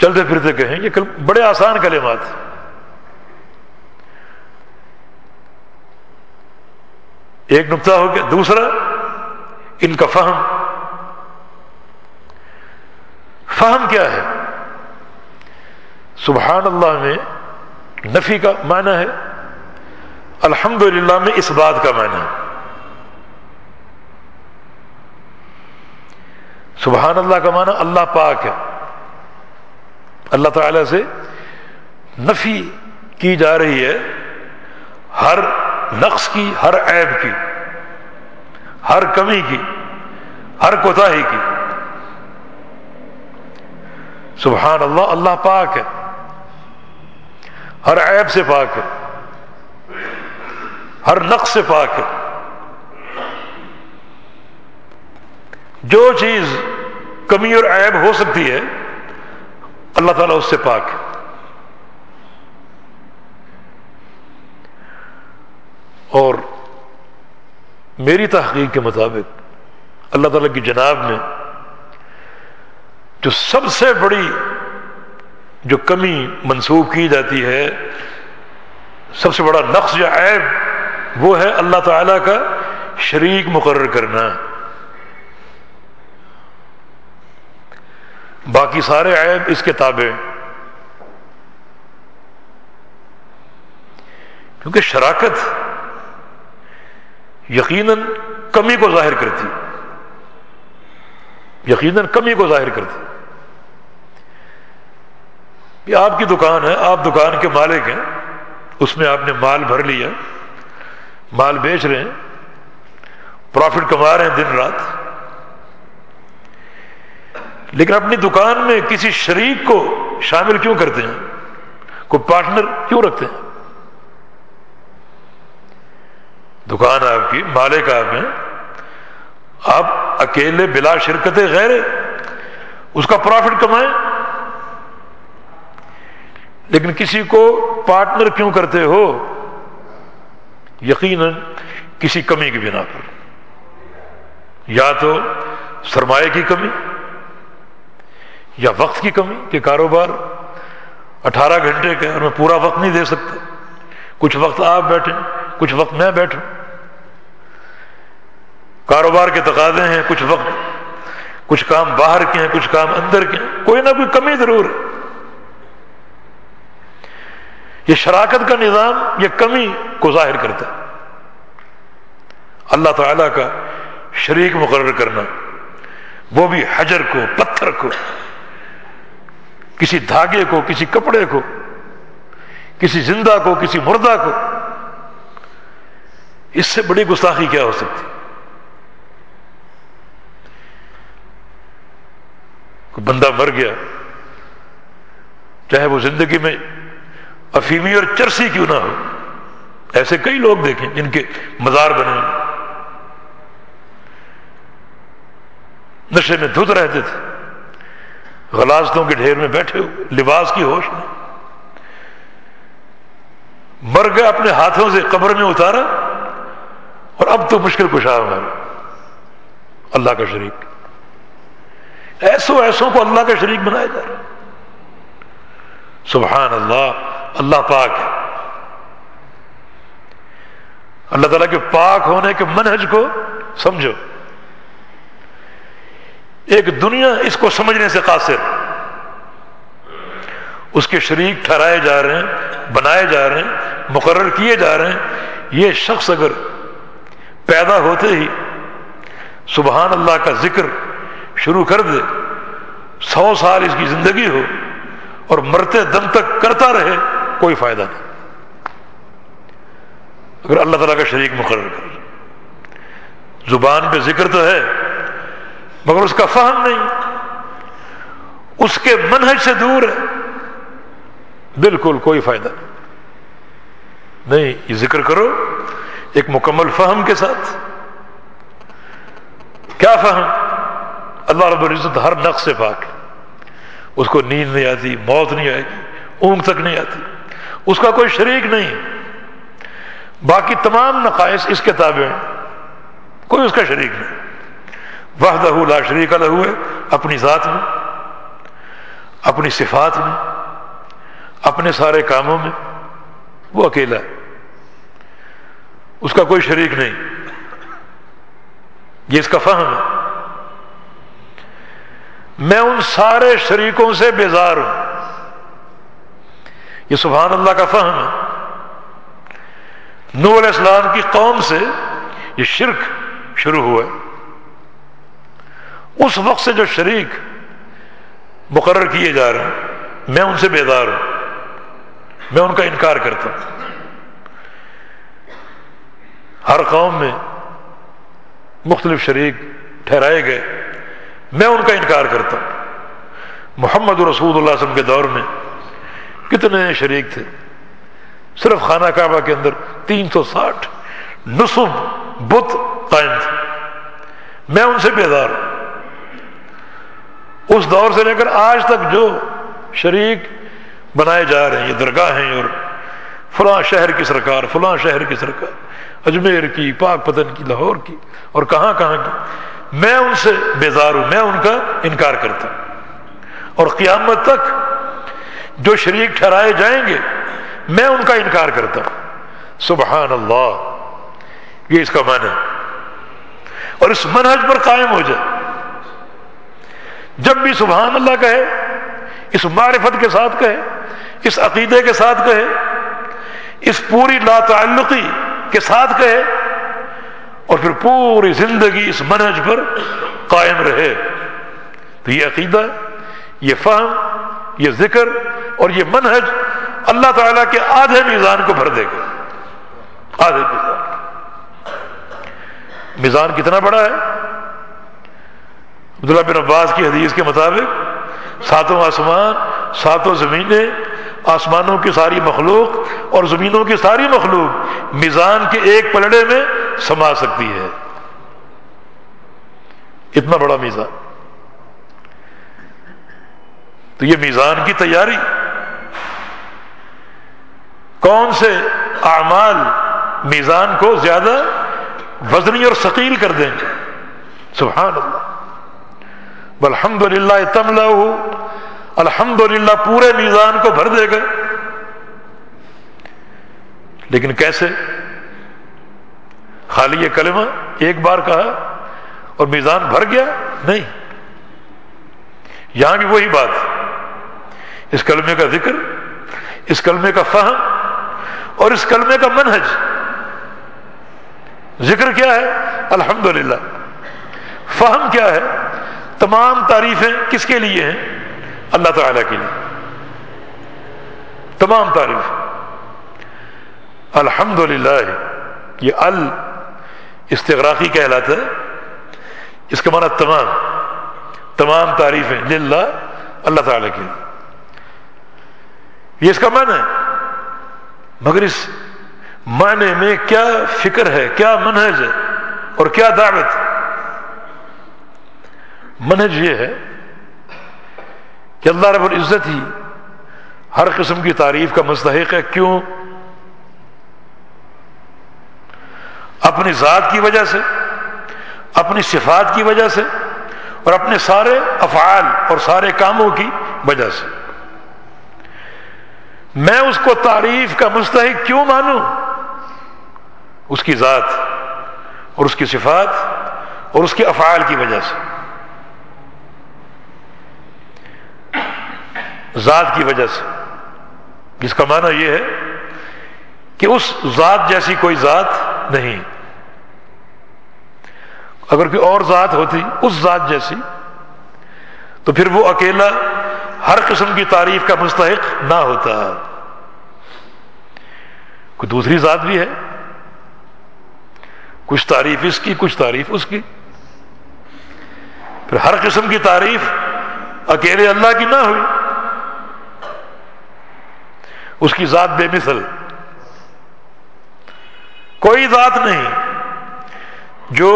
چلتے پھرتے کہیں یہ بڑے آسان کلمات۔ ایک نقطہ ہو گیا، دوسرا، ان کا فہم۔ فہم کیا ہے؟ سبحان اللہ میں نفی کا معنی ہے۔ الحمد للہ میں اس بات کا معنی ہے۔ سبحان اللہ کا معنی اللہ پاک ہے۔ اللہ تعالی سے نفی کی جا رہی ہے۔ ہر نقص کی، ہر عیب کی، ہر کمی کی، ہر کوتا کی۔ سبحان اللہ اللہ پاک ہے۔ ہر عیب سے پاک ہے۔ ہر نقص سے پاک ہے۔ جو چیز کمی اور عیب ہو سکتی ہے، اللہ تعالیٰ اس سے پاک ہے۔ اور میری تحقیق کے مطابق، اللہ تعالیٰ کی جناب میں جو سب سے بڑی جو کمی منسوخ کی جاتی ہے، سب سے بڑا نقص یا عیب وہ ہے اللہ تعالی کا شریک مقرر کرنا۔ باقی سارے عیب اس کے تابع کیونکہ شراکت یقیناً کمی کو ظاہر کرتی۔ یقیناً کمی کو ظاہر کرتی۔ یہ آپ کی دکان ہے، آپ دکان کے مالک ہیں، اس میں آپ نے مال بھر لیا۔ مال بیچ رہے ہیں پروفٹ کما رہے ہیں دن رات۔ لیکن اپنی دکان میں کسی شریک کو شامل کیوں کرتے ہیں؟ کوئی پارٹنر کیوں رکھتے ہیں؟ دکان آپ کی، مالک آپ ہیں، آپ اکیلے بلا شرکت غیر اس کا پروفٹ کمائیں۔ لیکن کسی کو پارٹنر کیوں کرتے ہو؟ یقیناً کسی کمی کی بنا پر۔ یا تو سرمایہ کی کمی یا وقت کی کمی کہ کاروبار اٹھارہ گھنٹے کا اور میں پورا وقت نہیں دے سکتا۔ کچھ وقت آپ بیٹھیں، کچھ وقت میں بیٹھوں۔ کاروبار کے تقاضے ہیں، کچھ وقت، کچھ کام باہر کے ہیں، کچھ کام اندر کے ہیں۔ کوئی نہ کوئی کمی ضرور ہے۔ یہ شراکت کا نظام یہ کمی کو ظاہر کرتا ہے۔ اللہ تعالی کا شریک مقرر کرنا، وہ بھی حجر کو، پتھر کو، کسی دھاگے کو، کسی کپڑے کو، کسی زندہ کو، کسی مردہ کو، اس سے بڑی گستاخی کیا ہو سکتی؟ بندہ مر گیا، چاہے وہ زندگی میں افیمی اور چرسی کیوں نہ ہو؟ ایسے کئی لوگ دیکھیں جن کے مزار بنے۔ نشے میں دھت رہتے تھے۔ غلاستوں کے ڈھیر میں بیٹھے ہوئے لباس کی ہوش نہیں مر گیا اپنے ہاتھوں سے قبر میں اتارا اور اب تو مشکل کشا ہوا اللہ کا شریک۔ ایسو ایسوں کو اللہ کا شریک بنایا جا رہا سبحان اللہ۔ اللہ پاک ہے۔ اللہ تعالیٰ کے پاک ہونے کے منہج کو سمجھو۔ ایک دنیا اس کو سمجھنے سے قاصر۔ اس کے شریک ٹھہرائے جا رہے ہیں، بنائے جا رہے ہیں، مقرر کیے جا رہے ہیں۔ یہ شخص اگر پیدا ہوتے ہی سبحان اللہ کا ذکر شروع کر دے، سو سال اس کی زندگی ہو اور مرتے دم تک کرتا رہے کوئی فائدہ نہیں۔ اگر اللہ تعالیٰ کا شریک مقرر کر زبان پہ ذکر تو ہے، مگر اس کا فہم نہیں۔ اس کے منہج سے دور ہے۔ بالکل کوئی فائدہ نہیں۔ نہیں، یہ ذکر کرو ایک مکمل فہم کے ساتھ۔ کیا فہم؟ اللہ رب العزت ہر نقص سے پاک اس کو نیند نہیں آتی، موت نہیں آئے گی، اونگ تک نہیں آتی۔ اس کا کوئی شریک نہیں۔ باقی تمام نقائص اس کتابیں کوئی اس کا شریک نہیں۔ وحدہ لا شریک الح ہے، اپنی ذات میں، اپنی صفات میں، اپنے سارے کاموں میں۔ وہ اکیلا ہے۔ اس کا کوئی شریک نہیں۔ یہ اس کا فہم ہے۔ میں ان سارے شریکوں سے بیزار ہوں۔ یہ سبحان اللہ کا فہم ہے۔ نور علیہ السلام کی قوم سے یہ شرک شروع ہوا ہے۔ اس وقت سے جو شریک مقرر کیے جا رہے ہیں، میں ان سے بیدار ہوں۔ میں ان کا انکار کرتا ہوں۔ ہر قوم میں مختلف شریک ٹھہرائے گئے۔ میں ان کا انکار کرتا ہوں۔ محمد رسول اللہ وسلم کے دور میں کتنے شریک تھے؟ صرف خانہ کعبہ کے اندر تین سو ساٹھ نصب بت قائم تھے۔ میں ان سے بیدار ہوں۔ اس دور سے لے کر آج تک جو شریک بنائے جا رہے ہیں، یہ درگاہ ہیں اور فلاں شہر کی سرکار، فلاں شہر کی سرکار، اجمیر کی، پاک پتن کی، لاہور کی اور کہاں کہاں کی، میں ان سے بیزار ہوں، میں ان کا انکار کرتا ہوں۔ اور قیامت تک جو شریک ٹھہرائے جائیں گے، میں ان کا انکار کرتا ہوں۔ سبحان اللہ یہ اس کا معنی ہے۔ اور اس منہج پر قائم ہو جائے۔ جب بھی سبحان اللہ کہے، اس معرفت کے ساتھ کہے، اس عقیدے کے ساتھ کہے، اس پوری لا تعلقی کے ساتھ کہے، اور پھر پوری زندگی اس منہج پر قائم رہے۔ تو یہ عقیدہ یہ فہم یہ ذکر اور یہ منہج اللہ تعالیٰ کے آدھے میزان کو بھر دے گا۔ آدھے میزان۔ میزان کتنا بڑا ہے؟ عبداللہ بن عباس کی حدیث کے مطابق ساتوں آسمان، ساتوں زمینیں، آسمانوں کی ساری مخلوق اور زمینوں کی ساری مخلوق میزان کے ایک پلڑے میں سما سکتی ہے۔ اتنا بڑا میزان۔ تو یہ میزان کی تیاری۔ کون سے اعمال میزان کو زیادہ وزنی اور ثقیل کر دیں گے؟ سبحان اللہ الحمد للہ تملا الحمد للہ پورے میزان کو بھر دے گا۔ لیکن کیسے؟ خالی یہ کلمہ ایک بار کہا اور میزان بھر گیا؟ نہیں۔ یہاں بھی وہی بات۔ اس کلمے کا ذکر، اس کلمے کا فہم اور اس کلمے کا منہج۔ ذکر کیا ہے؟ الحمدللہ۔ فہم کیا ہے؟ تمام تعریفیں کس کے لیے ہیں؟ اللہ تعالی کے لیے۔ تمام تعریف۔ الحمد للہ یہ ال استغراقی کہلاتا ہے۔ اس کا معنی تمام۔ تمام تعریفیں للہ، اللہ تعالی کے لیے۔ یہ اس کا معنی ہے۔ مگر اس معنی میں کیا فکر ہے، کیا منہج ہے اور کیا دعوت منہج یہ ہے کہ اللہ رب العزت ہی ہر قسم کی تعریف کا مستحق ہے۔ کیوں؟ اپنی ذات کی وجہ سے، اپنی صفات کی وجہ سے اور اپنے سارے افعال اور سارے کاموں کی وجہ سے۔ میں اس کو تعریف کا مستحق کیوں مانوں؟ اس کی ذات اور اس کی صفات اور اس کے افعال کی وجہ سے۔ ذات کی وجہ سے۔ جس کا معنی یہ ہے کہ اس ذات جیسی کوئی ذات نہیں۔ اگر کوئی اور ذات ہوتی، اس ذات جیسی، تو پھر وہ اکیلا ہر قسم کی تعریف کا مستحق نہ ہوتا۔ کوئی دوسری ذات بھی ہے؟ کچھ تعریف اس کی، کچھ تعریف اس کی۔ پھر ہر قسم کی تعریف اکیلے اللہ کی نہ ہوئی۔ اس کی ذات بے مثل۔ کوئی ذات نہیں جو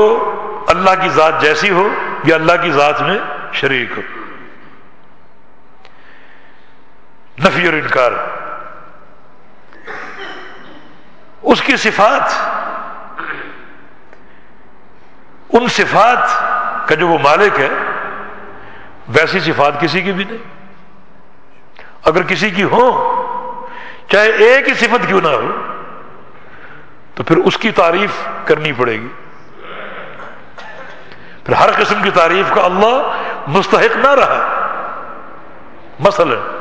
اللہ کی ذات جیسی ہو یا اللہ کی ذات میں شریک ہو۔ نفی اور انکار۔ اس کی صفات، ان صفات کا جو وہ مالک ہے، ویسی صفات کسی کی بھی نہیں۔ اگر کسی کی ہو، چاہے ایک ہی صفت کیوں نہ ہو، تو پھر اس کی تعریف کرنی پڑے گی۔ پھر ہر قسم کی تعریف کا اللہ مستحق نہ رہا۔ مثلا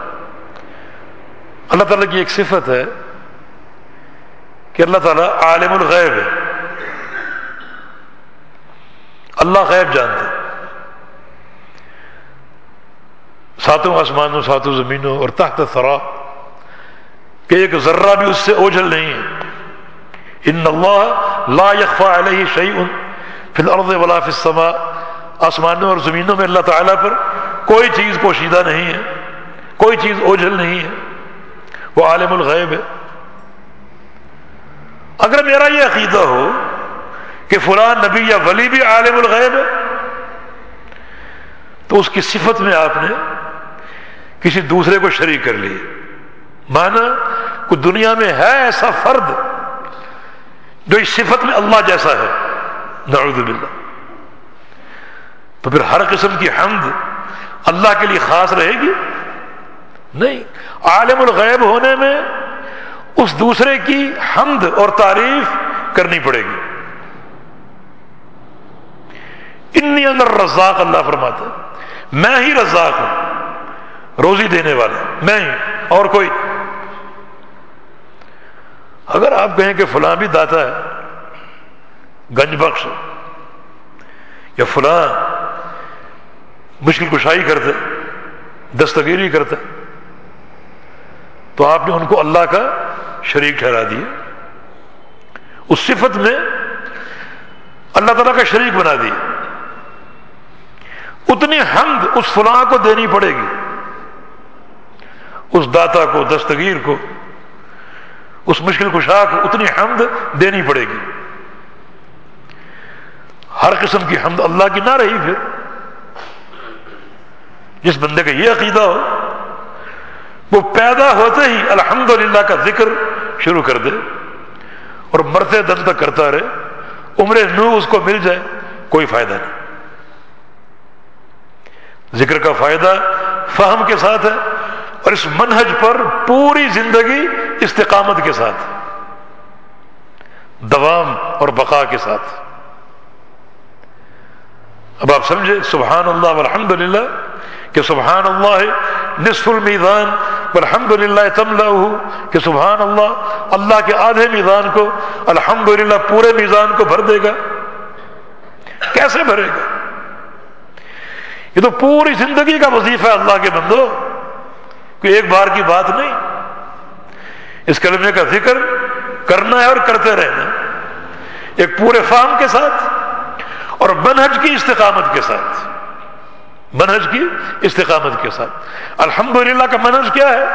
اللہ تعالیٰ کی ایک صفت ہے کہ اللہ تعالیٰ عالم الغیب ہے۔ اللہ غیب جانتے ساتوں آسمانوں، ساتوں زمینوں اور تحت سرا کہ ایک ذرہ بھی اس سے اوجھل نہیں ہے۔ ان اللہ لا یخفا علیہ شعیع فی الارض ولا فی السماء۔ آسمانوں اور زمینوں میں اللہ تعالیٰ پر کوئی چیز پوشیدہ نہیں ہے۔ کوئی چیز اوجھل نہیں ہے۔ وہ عالم الغیب ہے۔ اگر میرا یہ عقیدہ ہو کہ فلاں نبی یا ولی بھی عالم الغیب ہے، تو اس کی صفت میں آپ نے کسی دوسرے کو شریک کر لی۔ مانا کوئی دنیا میں ہے ایسا فرد جو اس صفت میں اللہ جیسا ہے۔ نعوذ باللہ۔ تو پھر ہر قسم کی حمد اللہ کے لیے خاص رہے گی۔ نہیں، عالم الغیب ہونے میں اس دوسرے کی حمد اور تعریف کرنی پڑے گی۔ انی اندر رزاق اللہ فرماتا میں ہی رزاق ہوں، روزی دینے والا میں ہی، اور کوئی۔ اگر آپ کہیں کہ فلاں بھی داتا ہے، گنج بخش، یا فلاں مشکل کشائی کرتے دستگیری کرتے تو آپ نے ان کو اللہ کا شریک ٹھہرا دیا۔ اس صفت میں اللہ تعالیٰ کا شریک بنا دیا۔ اتنی حمد اس فلاں کو دینی پڑے گی۔ اس داتا کو، دستگیر کو، اس مشکل کشا کو اتنی حمد دینی پڑے گی۔ ہر قسم کی حمد اللہ کی نہ رہی پھر۔ جس بندے کا یہ عقیدہ ہو وہ پیدا ہوتے ہی الحمد کا ذکر شروع کر دے اور مرتے دن تک کرتا رہے، عمر نو اس کو مل جائے، کوئی فائدہ نہیں۔ ذکر کا فائدہ فہم کے ساتھ ہے اور اس منہج پر پوری زندگی استقامت کے ساتھ، دوام اور بقا کے ساتھ۔ اب آپ سمجھے سبحان اللہ الحمد للہ کہ سبحان اللہ نصف المیدان الحمد للہ کہ سبحان اللہ اللہ کے آدھے میزان کو الحمد پورے میزان کو بھر دے گا۔ کیسے بھرے گا؟ یہ تو پوری زندگی کا وظیفہ ہے اللہ کے بندو، کوئی ایک بار کی بات نہیں۔ اس کلمے کا ذکر کرنا ہے اور کرتے رہنا ایک پورے فام کے ساتھ اور منہج کی استقامت کے ساتھ۔ منہج کی استقامت کے ساتھ۔ الحمدللہ کا منہج کیا ہے؟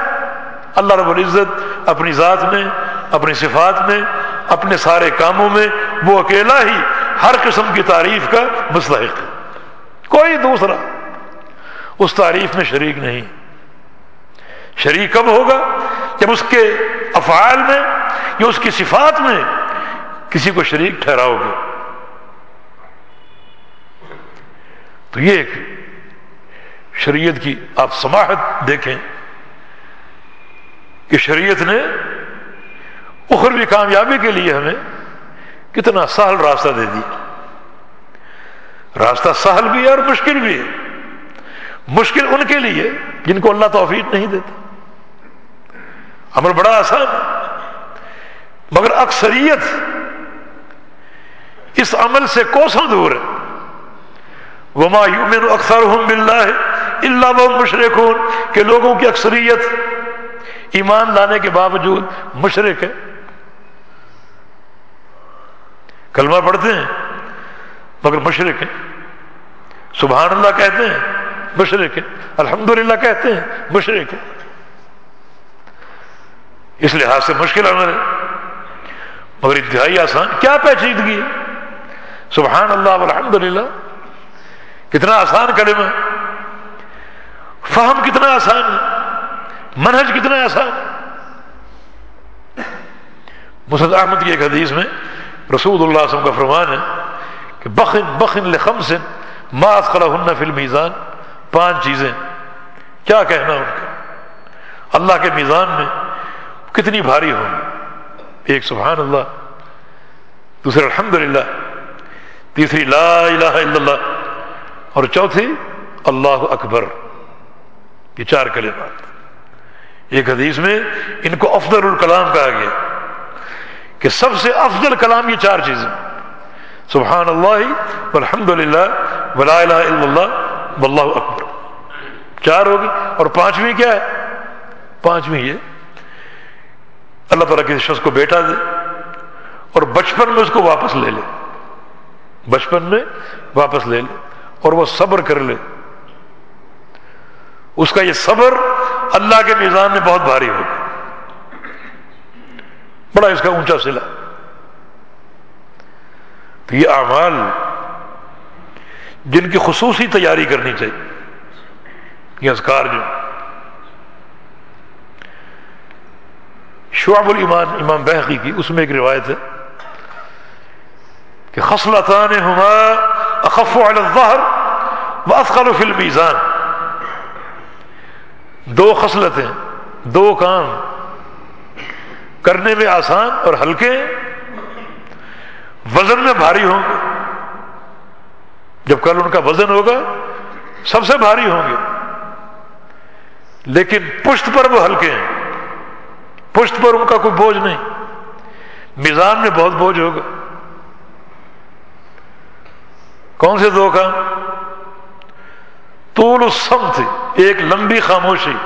اللہ رب العزت اپنی ذات میں، اپنی صفات میں، اپنے سارے کاموں میں وہ اکیلا ہی ہر قسم کی تعریف کا مستحق ہے۔ کوئی دوسرا اس تعریف میں شریک نہیں۔ شریک کب ہوگا؟ جب اس کے افعال میں، یا اس کی صفات میں کسی کو شریک ٹھہراؤ گے۔ تو یہ ایک شریعت کی آپ سماحت دیکھیں کہ شریعت نے اخروی کامیابی کے لیے ہمیں کتنا سہل راستہ دے دیا۔ راستہ سہل بھی ہے اور مشکل بھی ہے۔ مشکل ان کے لیے جن کو اللہ توفیق نہیں دیتا۔ عمل بڑا آسان مگر اکثریت اس عمل سے کوسوں دور ہے۔ وما یومن اکثر بلّہ اللہ بہت مشرق کہ لوگوں کی اکثریت ایمان لانے کے باوجود مشرق ہے کلمہ پڑھتے ہیں، مگر مشرق ہیں۔ سبحان اللہ کہتے ہیں مشرق ہے الحمد کہتے ہیں مشرق ہے اس لحاظ سے مشکل عمل ہے۔ مگر انتہائی آسان، کیا پیچیدگی ہے؟ سبحان اللہ الحمد للہ کتنا آسان کلمہ فہم کتنا آسان ہے؟ منہج کتنا آسان مسد احمد کی ایک حدیث میں رسول اللہ وسلم کا فرمان ہے کہ بخن بخن لخم سے ماس خلا فل میزان پانچ چیزیں۔ کیا کہنا ان کا؟ اللہ کے میزان میں کتنی بھاری ہوں ایک سبحان اللہ، دوسرے الحمد للہ تیسری لا الہ الا اللہ، اور چوتھی اللہ اکبر۔ یہ چار کلمات۔ ایک حدیث میں ان کو افضل الکلام کہا گیا کہ سب سے افضل کلام یہ چار چیزیں سبحان اللہ الحمد للہ ولا الہ الا اللہ واللہ اکبر۔ چار ہوگی اور پانچویں کیا ہے؟ پانچویں یہ اللہ تعالیٰ کسی شخص کو بیٹا دے اور بچپن میں اس کو واپس لے لے۔ بچپن میں واپس لے لے اور وہ صبر کر لے۔ اس کا یہ صبر اللہ کے میزان میں بہت بھاری ہوگا۔ بڑا اس کا اونچا سلا تو یہ اعمال جن کی خصوصی تیاری کرنی چاہیے، یہ اذکار جو شعب الایمان، امام بحقی کی، اس میں ایک روایت ہے کہ خصلتان ہما اخف علی الظہر و افخل فی المیزان۔ دو خصلتیں، دو کام۔ کرنے میں آسان اور ہلکے، وزن میں بھاری ہوں گے۔ جب کل ان کا وزن ہوگا، سب سے بھاری ہوں گے۔ لیکن پشت پر وہ ہلکے ہیں۔ پشت پر ان کا کوئی بوجھ نہیں۔ میزان میں بہت بوجھ ہوگا۔ کون سے دو کام؟ طول السمت ایک لمبی خاموشی۔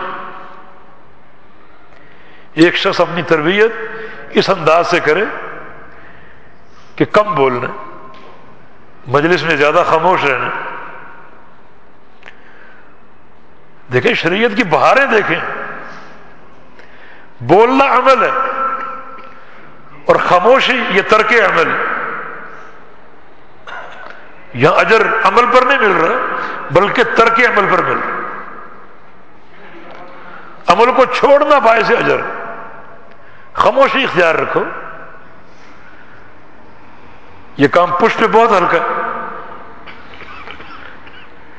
ایک شخص اپنی تربیت اس انداز سے کرے کہ کم بولنا مجلس میں زیادہ خاموش رہنا دیکھیں، شریعت کی بہاریں دیکھیں۔ بولنا عمل ہے اور خاموشی یہ ترک عمل۔ ہے یہاں اجر عمل پر نہیں مل رہا، بلکہ ترک عمل پر مل رہا۔ عمل کو چھوڑنا باعث اجر۔ خاموشی اختیار رکھو۔ یہ کام پشت پہ بہت ہلکا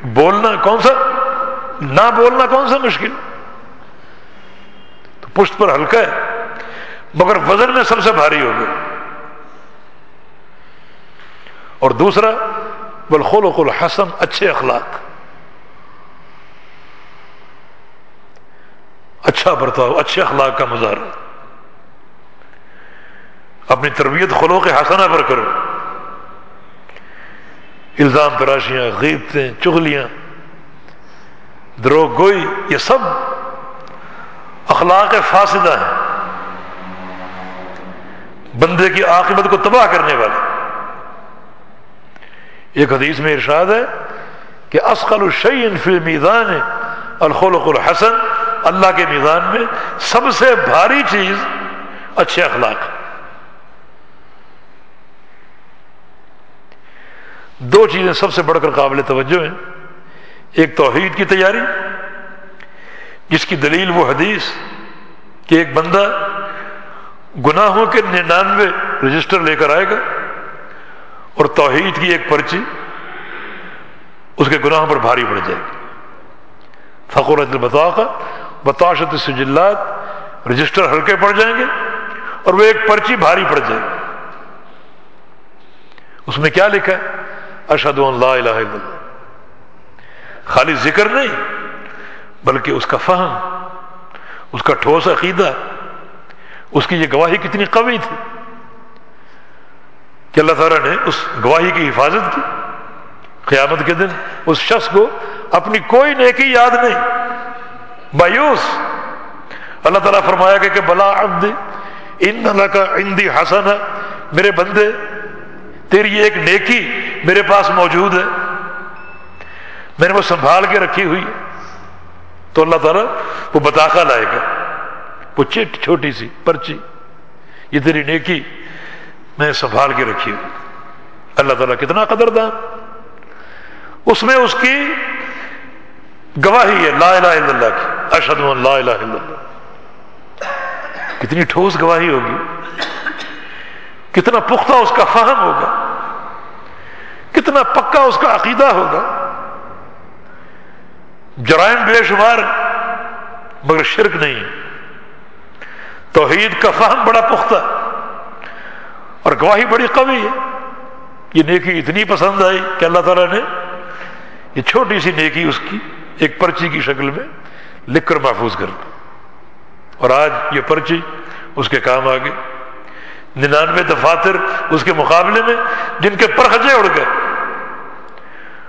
بولنا کون سا؟ نہ بولنا کون سا مشکل؟ تو پشت پر ہلکا ہے۔ مگر وزن میں سب سے بھاری ہو گیا۔ اور دوسرا بالخل و حسن اچھے اخلاق۔ اچھا برتاؤ، اچھے اخلاق کا مظاہرہ۔ اپنی تربیت خلو کے حسنہ پر کرو۔ الزام تراشیاں، غیبتیں، چغلیاں دروگ گوئی یہ سب اخلاق فاصدہ ہیں۔ بندے کی عاقبت کو تباہ کرنے والے۔ ایک حدیث میں ارشاد ہے کہ اسقل الشعین فی میدان الخلق الحسن، اللہ کے میدان میں سب سے بھاری چیز اچھے اخلاق۔ دو چیزیں سب سے بڑھ کر قابل توجہ ہیں۔ ایک توحید کی تیاری، جس کی دلیل وہ حدیث کہ ایک بندہ گناہوں کے ننانوے رجسٹر لے کر آئے گا۔ اور توحید کی ایک پرچی اس کے گناہوں پر بھاری پڑ جائے گی۔ فخر البطاقہ بتاشت سجلات رجسٹر ہلکے پڑ جائیں گے اور وہ ایک پرچی بھاری پڑ جائے گی۔ اس میں کیا لکھا ہے؟ اشد اللہ الہ الا اللہ۔ خالی ذکر نہیں، بلکہ اس کا فہم، اس کا ٹھوس عقیدہ، اس کی یہ گواہی کتنی قوی تھی۔ کہ اللہ تعالیٰ نے اس گواہی کی حفاظت کی قیامت کے دن اس شخص کو اپنی کوئی نیکی یاد نہیں، مایوس۔ اللہ تعالیٰ فرمایا کہ بلا عبد، ان اللہ کا اندی حسن ہے میرے بندے، تیری ایک نیکی میرے پاس موجود ہے، میں نے وہ سنبھال کے رکھی ہوئی۔ تو اللہ تعالیٰ وہ بتاخا لائے گا، وہ چٹ چھوٹی سی پرچی، یہ تیری نیکی میں سنبھال کے رکھی ہوئی اللہ تعالیٰ کتنا قدر دان اس میں اس کی گواہی ہے، لا الہ الا اللہ کی۔ اشد لا الہ الا اللہ۔ کتنی ٹھوس گواہی ہوگی۔ کتنا پختہ اس کا فہم ہوگا۔ کتنا پکا اس کا عقیدہ ہوگا۔ جرائم بے شمار، مگر شرک نہیں۔ توحید کا فہم بڑا پختہ۔ اور گواہی بڑی قوی ہے۔ یہ نیکی اتنی پسند آئی کہ اللہ تعالیٰ نے یہ چھوٹی سی نیکی اس کی ایک پرچی کی شکل میں لکھ کر محفوظ کر دی۔ اور آج یہ پرچی اس کے کام آ گئی ننانوے دفاتر اس کے مقابلے میں جن کے پرخجے اڑ گئے۔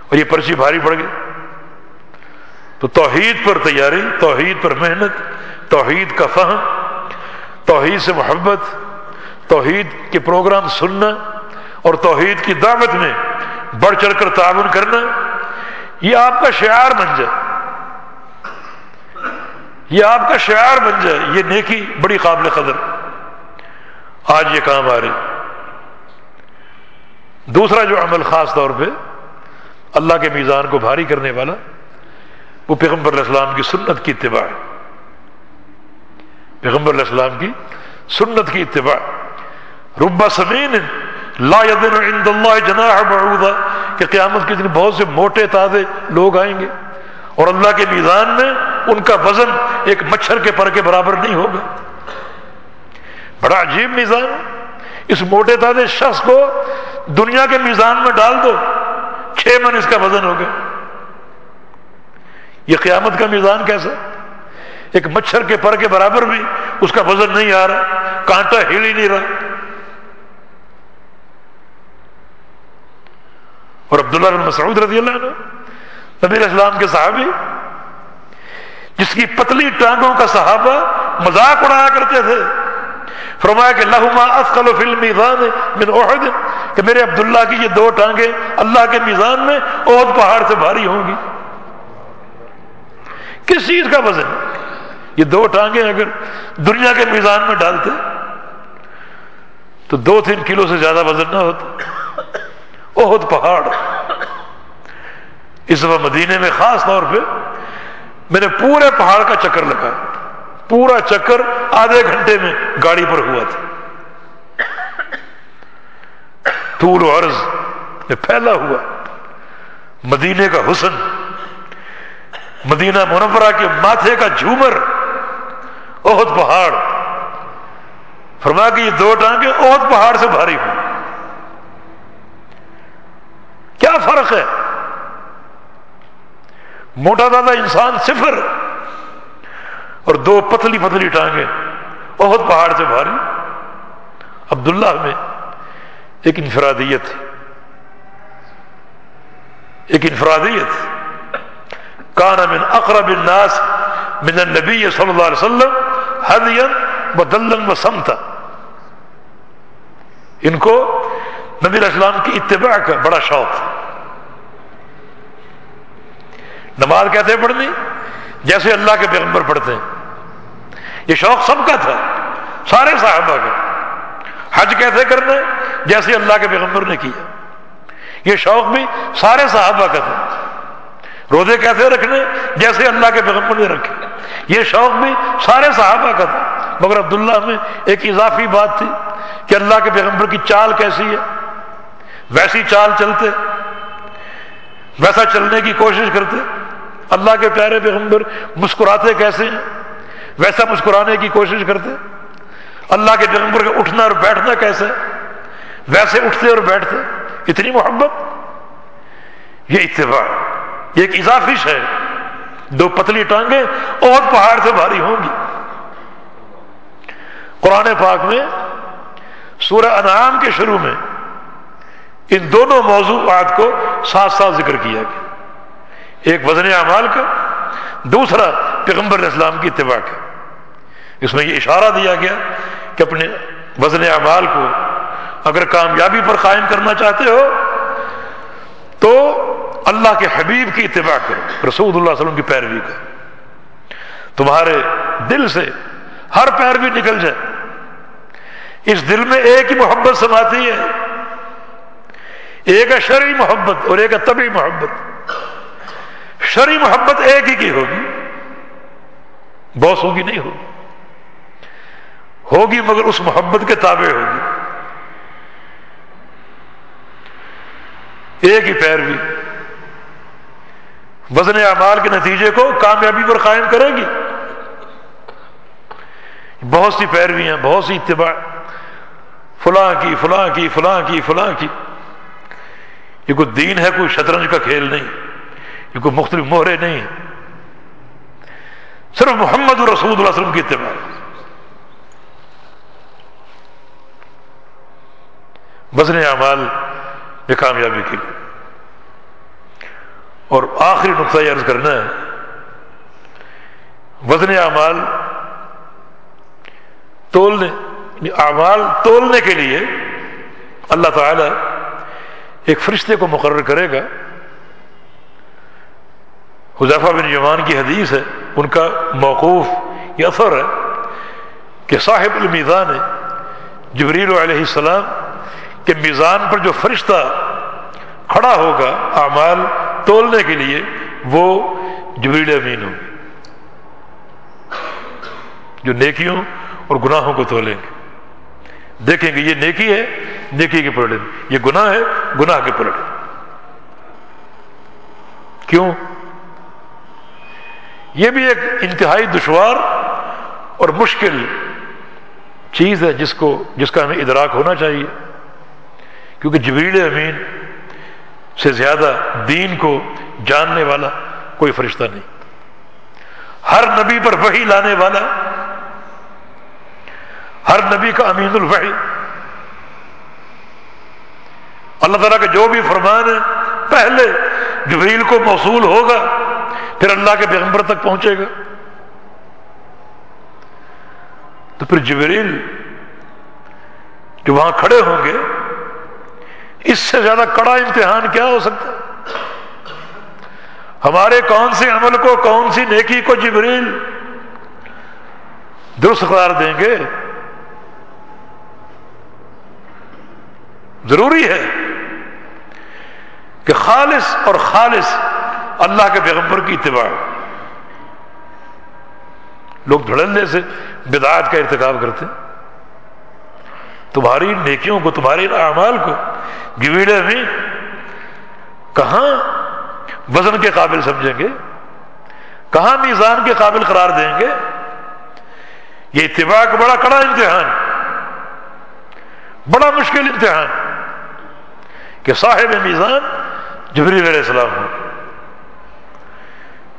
اور یہ پرچی بھاری پڑ گئی۔ تو توحید پر تیاری، توحید پر محنت، توحید کا فہم، توحید سے محبت توحید کے پروگرام سننا اور توحید کی دعوت میں بڑھ چڑھ کر تعاون کرنا، یہ آپ کا شعار بن جائے۔ یہ آپ کا شعار بن جائے۔ یہ نیکی بڑی قابل قدر۔ آج یہ کام آ رہی دوسرا جو عمل خاص طور پہ اللہ کے میزان کو بھاری کرنے والا، وہ پیغمبر علیہ السلام کی سنت کی اتباع ہے۔ پیغمبر علیہ السلام کی سنت کی اتباع۔ ربا سمین لا عند اللہ جناح بعوضا، کہ قیامت کے دن بہت سے موٹے تازے لوگ آئیں گے اور اللہ کے میزان میں ان کا وزن ایک مچھر کے پر کے برابر نہیں ہوگا۔ بڑا عجیب میزان اس موٹے تازے شخص کو دنیا کے میزان میں ڈال دو، چھ من اس کا وزن ہوگا یہ قیامت کا میزان کیسا؟ ایک مچھر کے پر کے برابر بھی اس کا وزن نہیں آ رہا، کانٹا ہل ہی نہیں رہا۔ اور عبداللہ بن مسعود رضی اللہ عنہ، نبی السلام کے صحابی، جس کی پتلی ٹانگوں کا صحابہ مذاق اڑایا کرتے تھے۔ فرمایا کہ لہما افقل فی المیزان من احد، کہ میرے عبداللہ کی یہ دو ٹانگیں اللہ کے میزان میں احد پہاڑ سے بھاری ہوں گی۔ کس چیز کا وزن؟ یہ دو ٹانگیں اگر دنیا کے میزان میں ڈالتے، تو دو تین کلو سے زیادہ وزن نہ ہوتا۔ بہت پہاڑ۔ اس دفعہ مدینے میں خاص طور پہ میں نے پورے پہاڑ کا چکر لگا۔ پورا چکر آدھے گھنٹے میں گاڑی پر ہوا تھا۔ طول و عرض میں پھیلا ہوا۔ مدینے کا حسن، مدینہ منورہ کے ماتھے کا جھومر، بہت پہاڑ۔ فرما کہ یہ دو ٹانگیں بہت پہاڑ سے بھاری ہوں۔ کیا فرق ہے؟ موٹا دادا انسان صفر، اور دو پتلی پتلی ٹانگیں، بہت پہاڑ سے بھاری۔ عبداللہ میں ایک انفرادیت ایک انفرادیت۔ کان من اقرب الناس من النبی صلی اللہ علیہ وسلم حدین و و سمتا۔ ان کو نبی السلام کی اتباع کا بڑا شوق نماز کہتے ہیں پڑھنی؟ جیسے اللہ کے پیغمبر پڑھتے ہیں۔ یہ شوق سب کا تھا، سارے صاحبہ کا حج کیسے کرنا جیسے اللہ کے پیغمبر نے کیا۔ یہ شوق بھی سارے صحابہ کا تھا۔ روزے کیسے رکھنے؟ جیسے اللہ کے پیغمبر نے رکھے۔ یہ شوق بھی سارے صحابہ کا تھا۔ مگر عبداللہ میں ایک اضافی بات تھی کہ اللہ کے پیغمبر کی چال کیسی ہے۔ ویسی چال چلتے، ویسا چلنے کی کوشش کرتے۔ اللہ کے پیارے پیغمبر، مسکراتے کیسے؟ ہیں ویسا مسکرانے کی کوشش کرتے۔ اللہ کے پیغمبر کا اٹھنا اور بیٹھنا کیسے؟ ویسے اٹھتے اور بیٹھتے۔ اتنی محبت۔ یہ اتباع، یہ ایک اضافی ہے دو پتلی ٹانگیں اور پہاڑ سے بھاری ہوں گی۔ قرآن پاک میں سورہ انعام کے شروع میں ان دونوں موضوعات کو ساتھ ساتھ ذکر کیا گیا۔ ایک وزن اعمال کا، دوسرا پیغمبر اسلام کی اتباع کا۔ اس میں یہ اشارہ دیا گیا کہ اپنے وزن اعمال کو اگر کامیابی پر قائم کرنا چاہتے ہو، تو اللہ کے حبیب کی اتباع کرو، رسول اللہ علیہ وسلم کی پیروی کا تمہارے دل سے ہر پیروی نکل جائے۔ اس دل میں ایک ہی محبت سماتی ہے، ایک ہے شرعی محبت اور ایک ہے طبی محبت۔ شرعی محبت ایک ہی کی ہوگی بہت ہوگی نہیں ہوگی۔ ہوگی مگر اس محبت کے تابع ہوگی۔ ایک ہی پیروی۔ وزن اعمال کے نتیجے کو کامیابی پر قائم کرے گی۔ بہت سی پیرویاں، بہت سی اتباع۔ فلاں کی فلاں کی فلاں کی فلاں کی۔ یہ کوئی دین ہے، کوئی شطرنج کا کھیل نہیں۔ یہ کوئی مختلف مہرے نہیں صرف محمد رسول اللہ علیہ وسلم کی اتباع۔ وزن اعمال میں کامیابی کے لیے۔ اور آخری نقطہ یہ عرض کرنا ہے، وزن اعمال تولنے اعمال تولنے کے لیے اللہ تعالی ایک فرشتے کو مقرر کرے گا۔ حذیفہ بن یمان کی حدیث ہے، ان کا موقوف یہ اثر ہے کہ صاحب المیزان جبریل علیہ السلام کے میزان پر جو فرشتہ کھڑا ہوگا اعمال تولنے کے لیے، وہ جبریل امین ہوں گے۔ جو نیکیوں اور گناہوں کو تولیں گے۔ دیکھیں گے، یہ نیکی ہے، نیکی کے پلڑے۔ یہ گناہ ہے، گناہ کے پلڑے۔ کیوں؟ یہ بھی ایک انتہائی دشوار اور مشکل چیز ہے جس کو جس کا ہمیں ادراک ہونا چاہیے۔ کیونکہ جبریل امین سے زیادہ دین کو جاننے والا کوئی فرشتہ نہیں۔ ہر نبی پر وہی لانے والا، ہر نبی کا امین الوحی۔ اللہ تعالیٰ کا جو بھی فرمان ہے، پہلے جبریل کو موصول ہوگا۔ پھر اللہ کے پیغمبر تک پہنچے گا۔ تو پھر جبریل جو وہاں کھڑے ہوں گے، اس سے زیادہ کڑا امتحان کیا ہو سکتا؟ ہمارے کون سے عمل کو، کون سی نیکی کو جبریل درست قرار دیں گے؟ ضروری ہے کہ خالص اور خالص اللہ کے پیغمبر کی اتباع۔ لوگ دھڑلنے سے بدعات کا ارتکاب کرتے تمہاری نیکیوں کو، تمہارے اعمال کو گویڑے میں کہاں وزن کے قابل سمجھیں گے؟ کہاں میزان کے قابل قرار دیں گے؟ یہ اتباع کا بڑا کڑا امتحان، بڑا مشکل امتحان کہ صاحب میزان جبریل علیہ السلام ہو۔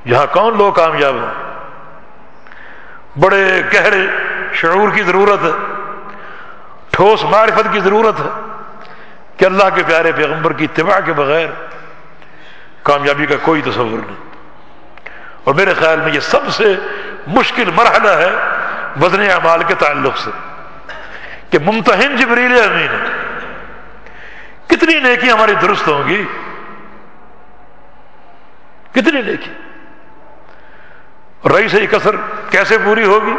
یہاں کون لوگ کامیاب ہیں؟ بڑے گہرے شعور کی ضرورت ہے، ٹھوس معرفت کی ضرورت ہے کہ اللہ کے پیارے پیغمبر کی اتباع کے بغیر کامیابی کا کوئی تصور نہیں۔ اور میرے خیال میں یہ سب سے مشکل مرحلہ ہے وزن اعمال کے تعلق سے کہ ممتحن جبریل امین ہے کتنی نیکی ہماری درست ہوں گی؟ کتنی نیکی؟ رئی سے کثر کیسے پوری ہوگی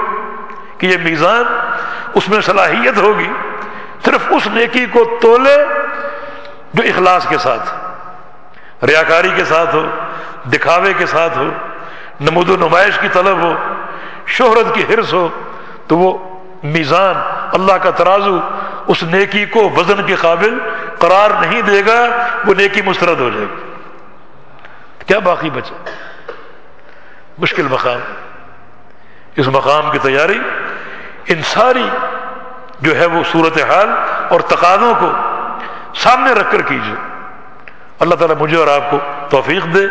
کہ یہ میزان اس میں صلاحیت ہوگی؟ صرف اس نیکی کو تولے جو اخلاص کے ساتھ ریاکاری کے ساتھ ہو، دکھاوے کے ساتھ ہو، نمود و نمائش کی طلب ہو، شہرت کی حرص ہو، تو وہ میزان اللہ کا ترازو اس نیکی کو وزن کے قابل قرار نہیں دے گا، وہ نیکی مسترد ہو جائے گی۔ کیا باقی بچے؟ مشکل مقام۔ اس مقام کی تیاری ان ساری جو ہے وہ صورت حال اور تقاضوں کو سامنے رکھ کر کیجیے۔ اللہ تعالیٰ مجھے اور آپ کو توفیق دے،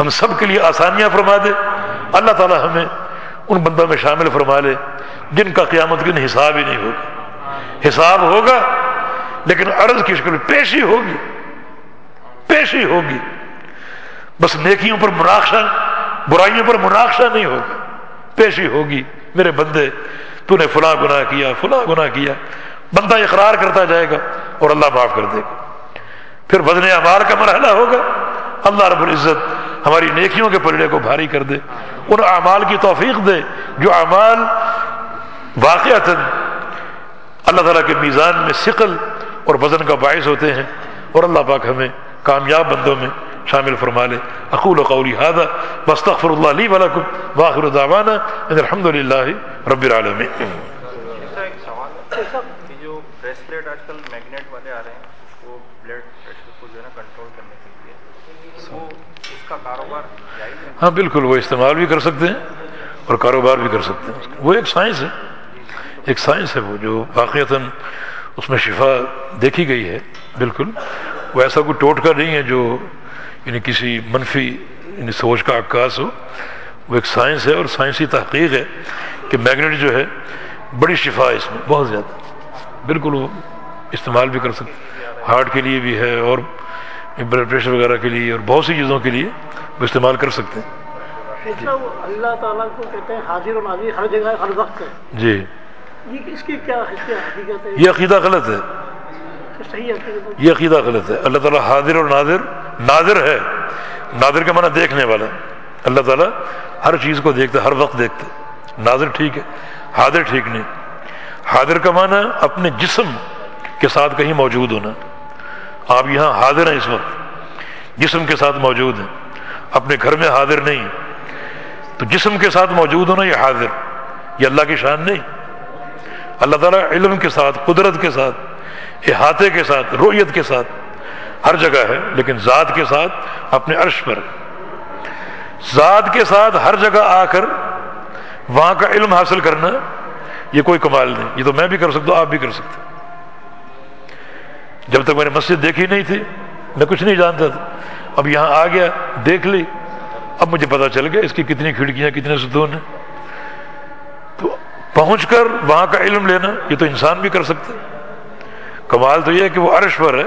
ہم سب کے لیے آسانیاں فرما دے۔ اللہ تعالیٰ ہمیں ان بندوں میں شامل فرما لے جن کا قیامت دن حساب ہی نہیں ہوگا۔ حساب ہوگا لیکن عرض کی شکل پیشی ہوگی۔ پیشی ہوگی۔ بس نیکیوں پر مناقشہ برائیوں پر مناقشہ نہیں ہوگا، پیشی ہوگی، میرے بندے تو نے فلاں گناہ کیا، فلاں گناہ کیا، بندہ اقرار کرتا جائے گا اور اللہ معاف کر دے گا۔ پھر وزن اعمال کا مرحلہ ہوگا۔ اللہ رب العزت ہماری نیکیوں کے پلڑے کو بھاری کر دے، ان اعمال کی توفیق دے جو اعمال واقعات اللہ تعالیٰ کے میزان میں سقل اور وزن کا باعث ہوتے ہیں اور اللہ پاک ہمیں کامیاب بندوں میں شامل فرما لے اقول و قولی هذا واستغفر الله لي ولكم واخر دعوانا ان الحمد لله رب العالمين جو بریسلیٹ آج کل میگنیٹ والے آ رہے ہیں اس کو بلڈ پریشر کو جو ہے نا کنٹرول کرنے کے لیے وہ اس کا کاروبار ہاں بالکل وہ استعمال بھی کر سکتے ہیں اور کاروبار بھی کر سکتے ہیں۔ وہ ایک سائنس ہے۔ ایک سائنس ہے وہ جو واقعتاً اس میں شفا دیکھی گئی ہے بالکل۔ وہ ایسا کوئی ٹوٹکا نہیں ہے جو یعنی کسی منفی یعنی سوچ کا عکاس ہو وہ ایک سائنس ہے اور سائنسی تحقیق ہے کہ میگنیٹ جو ہے بڑی شفا ہے اس میں بہت زیادہ۔ بالکل وہ استعمال بھی کر سکتے ہارٹ کے لیے بھی ہے اور بلڈ پریشر وغیرہ کے لیے اور بہت سی چیزوں کے لیے وہ استعمال کر سکتے ہیں۔ اللہ تعالیٰ کو کہتے ہیں حاضر و ناظر ہر جگہ ہر وقت۔ ہے جی اس کی کیا حقیقت ہے؟ یہ عقیدہ غلط ہے۔ یہ عقیدہ غلط ہے۔ اللہ تعالیٰ حاضر اور ناظر ناظر ہے۔ ناظر کے معنی دیکھنے والا۔ اللہ تعالیٰ ہر چیز کو دیکھتا ہر وقت دیکھتا ناظر ٹھیک ہے، حاضر ٹھیک نہیں۔ حاضر کا معنی اپنے جسم کے ساتھ کہیں موجود ہونا۔ آپ یہاں حاضر ہیں اس وقت، جسم کے ساتھ موجود ہیں۔ اپنے گھر میں حاضر نہیں۔ تو جسم کے ساتھ موجود ہونا یہ حاضر، یہ اللہ کی شان نہیں۔ اللہ تعالیٰ علم کے ساتھ، قدرت کے ساتھ احاطے کے ساتھ رویت کے ساتھ، ہر جگہ ہے، لیکن ذات کے ساتھ، اپنے عرش پر۔ ذات کے ساتھ ہر جگہ آ کر وہاں کا علم حاصل کرنا یہ کوئی کمال نہیں۔ یہ تو میں بھی کر سکتا ہوں، آپ بھی کر سکتے جب تک میں نے مسجد دیکھی نہیں تھی، میں کچھ نہیں جانتا تھا۔ اب یہاں آ گیا، دیکھ لی۔ اب مجھے پتا چل گیا اس کی کتنی کھڑکیاں، کتنے ستون ہیں۔ تو پہنچ کر وہاں کا علم لینا، یہ تو انسان بھی کر سکتے کمال تو یہ ہے کہ وہ عرش پر ہے،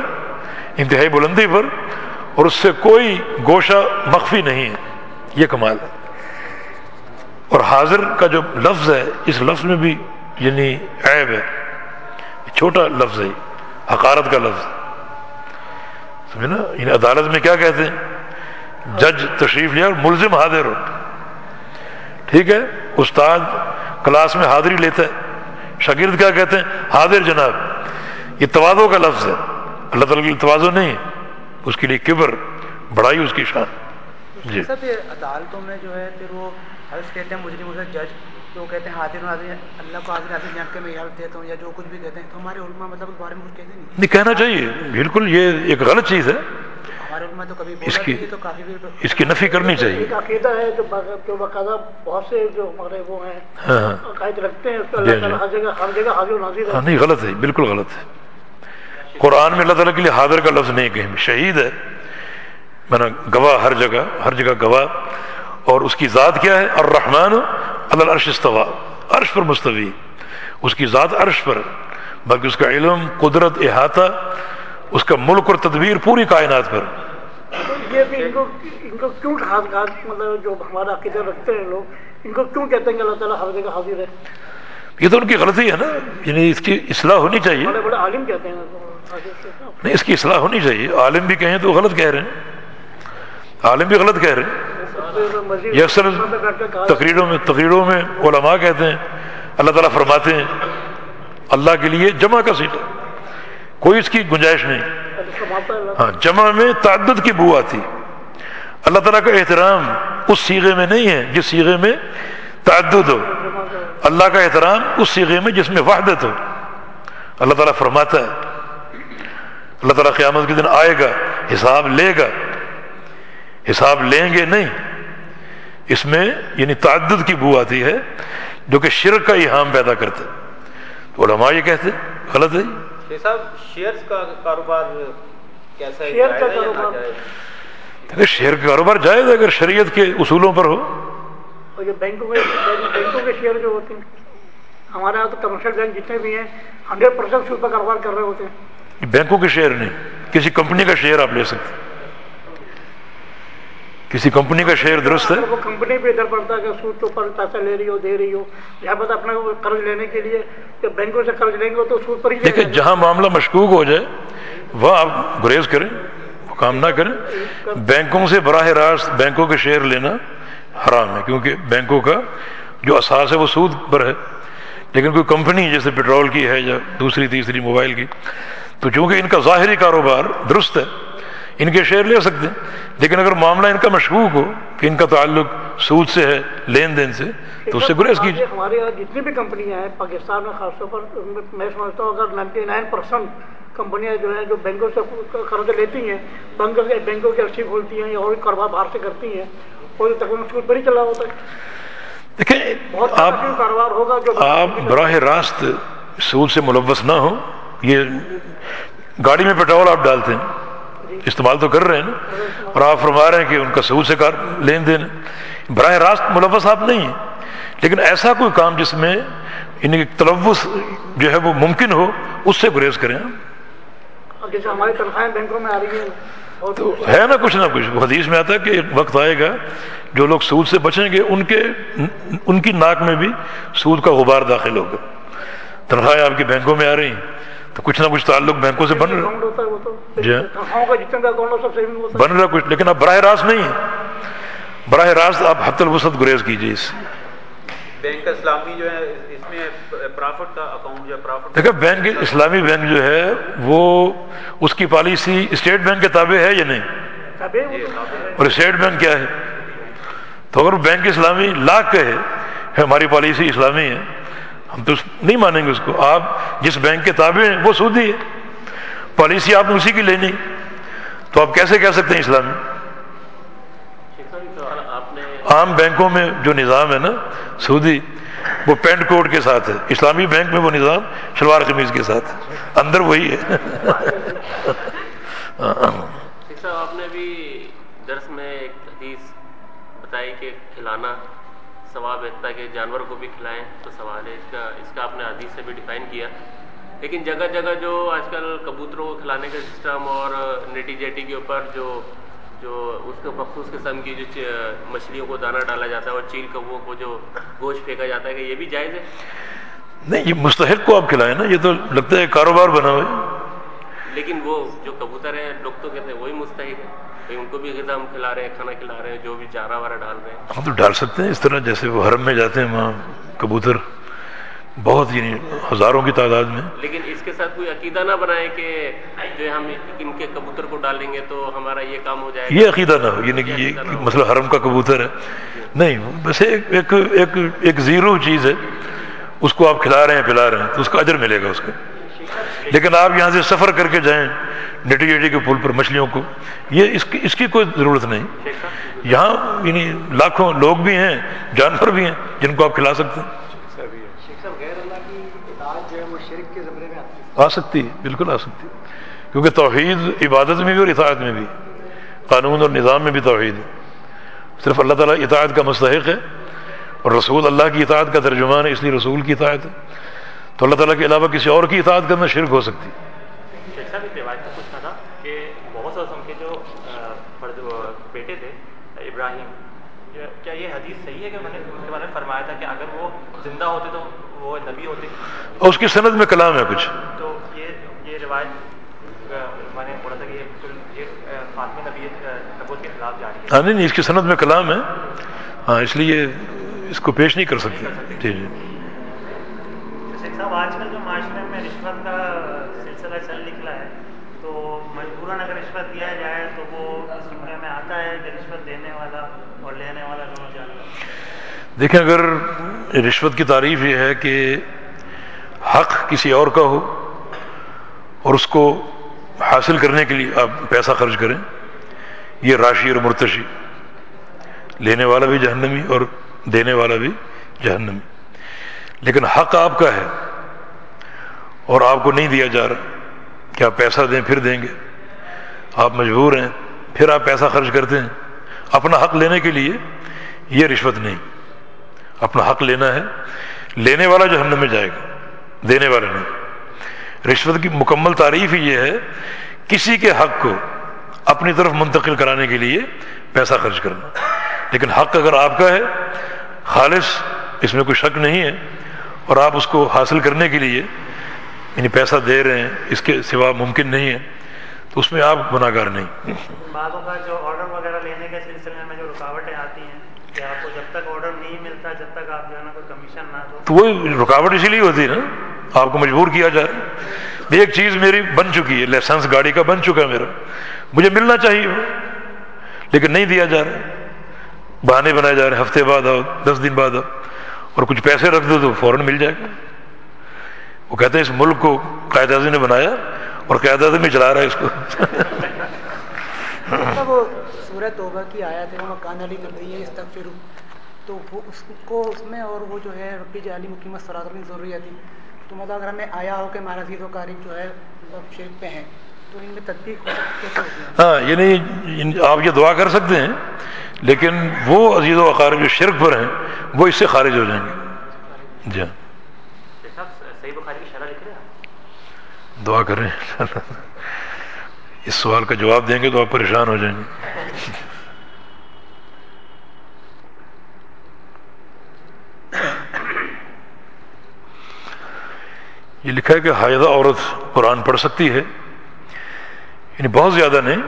انتہائی بلندی پر، اور اس سے کوئی گوشہ مخفی نہیں ہے۔ یہ کمال ہے۔ اور حاضر کا جو لفظ ہے، اس لفظ میں بھی یعنی عیب ہے۔ چھوٹا لفظ ہے، حقارت کا لفظ۔ سمجھے نا؟ ان عدالت میں کیا کہتے ہیں؟ جج تشریف لیا اور ملزم حاضر ہو۔ ٹھیک ہے؟ استاد کلاس میں حاضری لیتا ہے۔ شاگرد کیا کہتے ہیں؟ حاضر جناب۔ یہ توازوں کا لفظ ہے۔ اللہ تعالیٰ کے لیے توازو نہیں ہے۔ اس کے لیے کبر بڑائی اس کی شان۔ جی۔ عدالتوں میں جو ہے پھر وہ کہتے ہیں مجرم اسے جج تو کہتے ہیں حاضر حاضر اللہ کو حاضر حاضر جان کے میں دیتا ہوں یا جو کچھ بھی کہتے ہیں۔ تو ہمارے علماء مطلب اس بارے میں کچھ کہتے نہیں۔ نہیں کہنا چاہیے۔ بالکل یہ ایک غلط چیز ہے۔ ہمارے علماء تو کبھی اس کی تو کافی بھی اس کی نفی کرنی چاہیے۔ ایک عقیدہ ہے جو جو باقاعدہ بہت سے جو ہمارے وہ ہیں ہاں ہاں۔ عقائد رکھتے ہیں اس کو جی، اللہ تعالیٰ جی۔ ہر جگہ ہر جگہ حاضر ہے۔ ہاں نہیں غلط ہے بالکل غلط ہے۔ قرآن میں اللہ تعالیٰ کے لیے حاضر کا لفظ نہیں کہیں شہید ہے۔ میں گواہ ہر جگہ ہر جگہ گواہ۔ اور اس کی ذات کیا ہے؟ اور رحمان عرش استوا عرش پر مستوی۔ اس کی ذات عرش پر باقی اس کا علم، قدرت، احاطہ، اس کا ملک اور تدبیر پوری کائنات پر۔ یہ بھی ان کو ان کو کیوں خاص خاص مطلب جو ہمارا عقیدہ رکھتے ہیں لوگ، ان کو کیوں کہتے ہیں کہ اللہ تعالیٰ ہر جگہ حاضر ہے؟ یہ تو ان کی غلطی ہے نا یعنی اس کی اصلاح ہونی چاہیے۔ نہیں اس کی اصلاح ہونی چاہیے۔ عالم بھی کہیں تو غلط کہہ رہے ہیں۔ عالم بھی غلط کہہ رہے ہیں۔ یہ اکثر تقریروں میں تقریروں میں علماء کہتے ہیں اللہ تعالیٰ فرماتے ہیں اللہ کے لیے جمع کا سیٹ کوئی اس کی گنجائش نہیں۔ ہاں جمع میں تعدد کی بو آتی۔ اللہ تعالیٰ کا احترام اس سیغے میں نہیں ہے جس سیغے میں تعدد ہو۔ اللہ کا احترام اس سیغے میں جس میں وحدت ہو۔ اللہ تعالیٰ فرماتا ہے اللہ تعالیٰ قیامت کے دن آئے گا حساب لے گا۔ حساب لیں گے نہیں۔ اس میں یعنی تعدد کی بو آتی ہے جو کہ شرک کا احام پیدا کرتا ہے۔ تو علماء یہ کہتے ہیں غلط ہے۔ جی صاحب شیئرز کا کاروبار کیسا ہے؟ شیئر کا کاروبار۔ ناجائز؟ اگر شیئر کا کاروبار جائز ہے اگر شریعت کے اصولوں پر ہو اور یہ بینکوں کے بینکوں کے شیئر جو ہوتے ہیں ہمارے یہاں تو کمرشل بینک جتنے بھی ہیں ہنڈریڈ پرسینٹ سود پر کاروبار کر رہے ہوتے ہیں۔ بینکوں کے شیئر نہیں کسی کمپنی کا شیئر آپ لے سکتے کسی کمپنی کا شیئر درست ہے؟ وہ کمپنی بھی ادھر پڑتا ہے کہ سود کے اوپر پیسہ لے رہی ہو دے رہی ہو۔ یہاں پر اپنے قرض لینے کے لیے کہ بینکوں سے قرض لیں گے تو سود پر ہی دیکھیں جہاں معاملہ مشکوک ہو جائے وہاں آپ گریز کریں وہ کام نہ کریں۔ بینکوں سے براہ راست بینکوں کے شیئر لینا حرام ہے کیونکہ بینکوں کا جو اساس ہے وہ سود پر ہے۔ لیکن کوئی کمپنی جیسے پیٹرول کی ہے یا دوسری تیسری موبائل کی تو چونکہ ان کا ظاہری کاروبار درست ہے ان کے شیئر لے سکتے ہیں۔ لیکن اگر معاملہ ان کا مشکوک ہو کہ ان کا تعلق سود سے ہے لین دین سے تو اس سے گریز کیجیے۔ ہمارے یہاں جتنی بھی کمپنیاں ہیں پاکستان میں خاص طور پر میں سمجھتا ہوں اگر نائنٹی نائن پرسینٹ کمپنیاں جو ہیں جو بینکوں سے قرض لیتی ہیں بینکوں کے بینکوں کی ارسی کھولتی ہیں یا اور بھی کاروبار باہر سے کرتی ہیں اور یہ تقریباً سود پر ہی چلا ہوتا ہے۔ دیکھیں آپ سارا کاروبار ہوگا جو آپ براہ راست سود سے ملوث نہ ہو یہ گاڑی میں پیٹرول آپ ڈالتے ہیں۔ استعمال تو کر رہے ہیں نا۔ اور آپ فرما رہے ہیں کہ ان کا سود سے کار لین دین۔ براہ راست ملوث آپ نہیں ہیں۔ لیکن ایسا کوئی کام جس میں ان کی تلوث جو ہے وہ ممکن ہو اس سے گریز کریں۔ جیسے ہماری تنخواہیں بینکوں میں آ رہی ہیں۔ ہے نا کچھ نہ کچھ؟ حدیث میں آتا ہے کہ ایک وقت آئے گا جو لوگ سود سے بچیں گے ان کے ان کی ناک میں بھی سود کا غبار داخل ہوگا۔ تنخواہیں آپ کی بینکوں میں آ رہی ہیں۔ تو کچھ نہ کچھ تعلق بینکوں سے بن رہا اکاؤنٹ ہوتا ہے وہ تو جی۔ بن رہا کچھ لیکن اب براہ راست نہیں ہے۔ براہ راست آپ حت الوسط گریز کیجیے اس۔ سے بینک اسلامی جو ہے پرافٹ کا اکاؤنٹ جو ہے پرافٹ دیکھیں بینک اسلامی بینک جو ہے وہ اس کی پالیسی اسٹیٹ بینک کے تابع ہے یا نہیں؟ اور اسٹیٹ بینک کیا ہے؟ تو اگر بینک اسلامی لاکھ کہے ہے ہماری پالیسی اسلامی ہے ہم تو نہیں مانیں گے اس کو۔ آپ جس بینک کے تابع ہیں وہ سودی ہے۔ پالیسی آپ نے اسی کی لینی۔ تو آپ کیسے کہہ سکتے ہیں اسلامی؟ عام بینکوں میں جو نظام ہے نا سودی وہ پینٹ کوٹ کے ساتھ ہے۔ اسلامی بینک میں وہ نظام شلوار قمیض کے ساتھ ہے۔ اندر وہی ہے۔ صاحب، آپ نے ابھی درس میں ایک حدیث بتائی کہ کھلانا ثواب ہے کہ جانور کو بھی کھلائیں، تو سوال ہے اس کا اس کا آپ نے حدیث سے بھی ڈیفائن کیا۔ لیکن جگہ جگہ جو آج کل کبوتروں کو کھلانے کا سسٹم اور نیٹی جیٹی کے اوپر جو جو اس کو مخصوص قسم کی جو مچھلیوں کو دانہ ڈالا جاتا ہے اور چیل کبووں کو جو گوشت پھینکا جاتا ہے کہ یہ بھی جائز ہے؟ نہیں یہ مستحق کو آپ کھلائیں نا یہ تو لگتا ہے کاروبار بنا ہوا ہے۔ لیکن وہ جو کبوتر ہیں لوگ تو کہتے ہیں وہی مستحق ہے ان کو بھی غذا ہم کھلا رہے ہیں کھانا کھلا رہے ہیں جو بھی چارہ وارہ ڈال رہے ہیں۔ ہم تو ڈال سکتے ہیں اس طرح جیسے وہ حرم میں جاتے ہیں وہاں کبوتر۔ بہت یعنی ہزاروں کی تعداد میں۔ لیکن اس کے ساتھ کوئی عقیدہ نہ بنائے کہ جو ہم ان کے کبوتر کو ڈالیں گے تو ہمارا یہ کام ہو جائے یہ عقیدہ نہ ہو یعنی کہ یہ مثلا حرم کا کبوتر ہے۔ نہیں بس ایک ایک ایک ایک زیرو چیز ہے۔ اس کو آپ کھلا رہے ہیں پلا رہے ہیں تو اس کا اجر ملے گا اس کا لیکن آپ یہاں سے سفر کر کے جائیں نٹی ایٹی کے پل پر مچھلیوں کو یہ اس کی اس کی کوئی ضرورت نہیں۔ یہاں یعنی لاکھوں لوگ بھی ہیں جانور بھی ہیں جن کو آپ کھلا سکتے ہیں۔ آ سکتی ہے بالکل آ سکتی ہے۔ کیونکہ توحید عبادت میں بھی اور اطاعت میں بھی قانون اور نظام میں بھی توحید ہے۔ صرف اللہ تعالیٰ اطاعت کا مستحق ہے اور رسول اللہ کی اطاعت کا ترجمان ہے اس لیے رسول کی اطاعت ہے۔ تو اللہ تعالیٰ کے علاوہ کسی اور کی اطاعت کرنا شرک ہو سکتی پوچھنا تھا کہ کے جو بیٹے تھے ابراہیم کیا یہ حدیث صحیح ہے کہ میں نے ان کے بارے میں فرمایا تھا کہ اگر وہ زندہ ہوتے تو وہ نبی ہوتے؟ اور اس کی صنعت میں کلام ہے کچھ۔ ہاں نہیں نہیں اس کی صنعت میں کلام ہے۔ ہاں اس لیے اس کو پیش نہیں کر سکتے۔ جی جی۔ صاحب آج کل جو معاشرے میں رشوت کا سلسلہ چل نکلا ہے تو مجبوراً اگر رشوت دیا جائے تو وہ جملے میں آتا ہے کہ رشوت دینے والا اور لینے والا دونوں جانتا دیکھیں اگر رشوت کی تعریف یہ ہے کہ حق کسی اور کا ہو اور اس کو حاصل کرنے کے لیے آپ پیسہ خرچ کریں۔ یہ راشی اور مرتشی، لینے والا بھی جہنمی اور دینے والا بھی جہنمی۔ لیکن حق آپ کا ہے اور آپ کو نہیں دیا جا رہا کہ آپ پیسہ دیں پھر دیں گے۔ آپ مجبور ہیں، پھر آپ پیسہ خرچ کرتے ہیں۔ اپنا حق لینے کے لیے یہ رشوت نہیں۔ اپنا حق لینا ہے، لینے والا جہنم میں جائے گا، دینے والا نہیں۔ رشوت کی مکمل تعریف ہی یہ ہے کسی کے حق کو اپنی طرف منتقل کرانے کے لیے پیسہ خرچ کرنا۔ لیکن حق اگر آپ کا ہے خالص اس میں کوئی شک نہیں ہے اور آپ اس کو حاصل کرنے کے لیے یعنی پیسہ دے رہے ہیں اس کے سوا ممکن نہیں ہے تو اس میں آپ گناہ گار نہیں۔ بعضوں کا جو آرڈر وغیرہ لینے کے سلسلے میں جو رکاوٹیں آتی ہیں کہ آپ کو جب تک آرڈر نہیں ملتا جب تک آپ جو ہے نا کوئی کمیشن نہ دو۔ تو وہ رکاوٹ اسی لیے ہوتی ہے نا۔ آپ کو مجبور کیا جا رہا ہے ایک چیز میری بن چکی ہے، لائسنس گاڑی کا بن چکا ہے میرا۔ مجھے ملنا چاہیے۔ لیکن نہیں دیا جا رہا۔ بہانے بنائے جا رہے، ہفتے بعد آؤ، دس دن بعد آؤ۔ اور کچھ پیسے رکھ دو تو فوراً مل جائے۔ گا وہ کہتے ہیں، اس ملک کو قائد اعظم نے بنایا اور قائد اعظم ہی چلا رہا ہے اس کو۔ وہ سورہ توبہ کی آیت ہے، وہ مکان علی نبی ہے، اس تو وہ اس کو اس میں اور وہ جو ہے، ربی جعلی مقیمت سراتر کی ضروریت تھی تو مطلب اگر ہمیں آیا ہو کہ ہمارا زید و قارب جو ہے مطلب شیخ پہ ہیں تو ان میں ہے ہاں یعنی آپ یہ دعا کر سکتے ہیں لیکن وہ عزیز و اقارب جو شرک پر ہیں وہ اس سے خارج ہو جائیں گے۔ جی ہاں۔ شیخ صاحب صحیح بخاری کی شرح لکھ رہے ہیں دعا کریں [LAUGHS] اس سوال کا جواب دیں گے تو آپ پریشان ہو جائیں گے۔ [LAUGHS] یہ لکھا ہے کہ حائدہ عورت قرآن پڑھ سکتی ہے۔ یعنی بہت زیادہ نہیں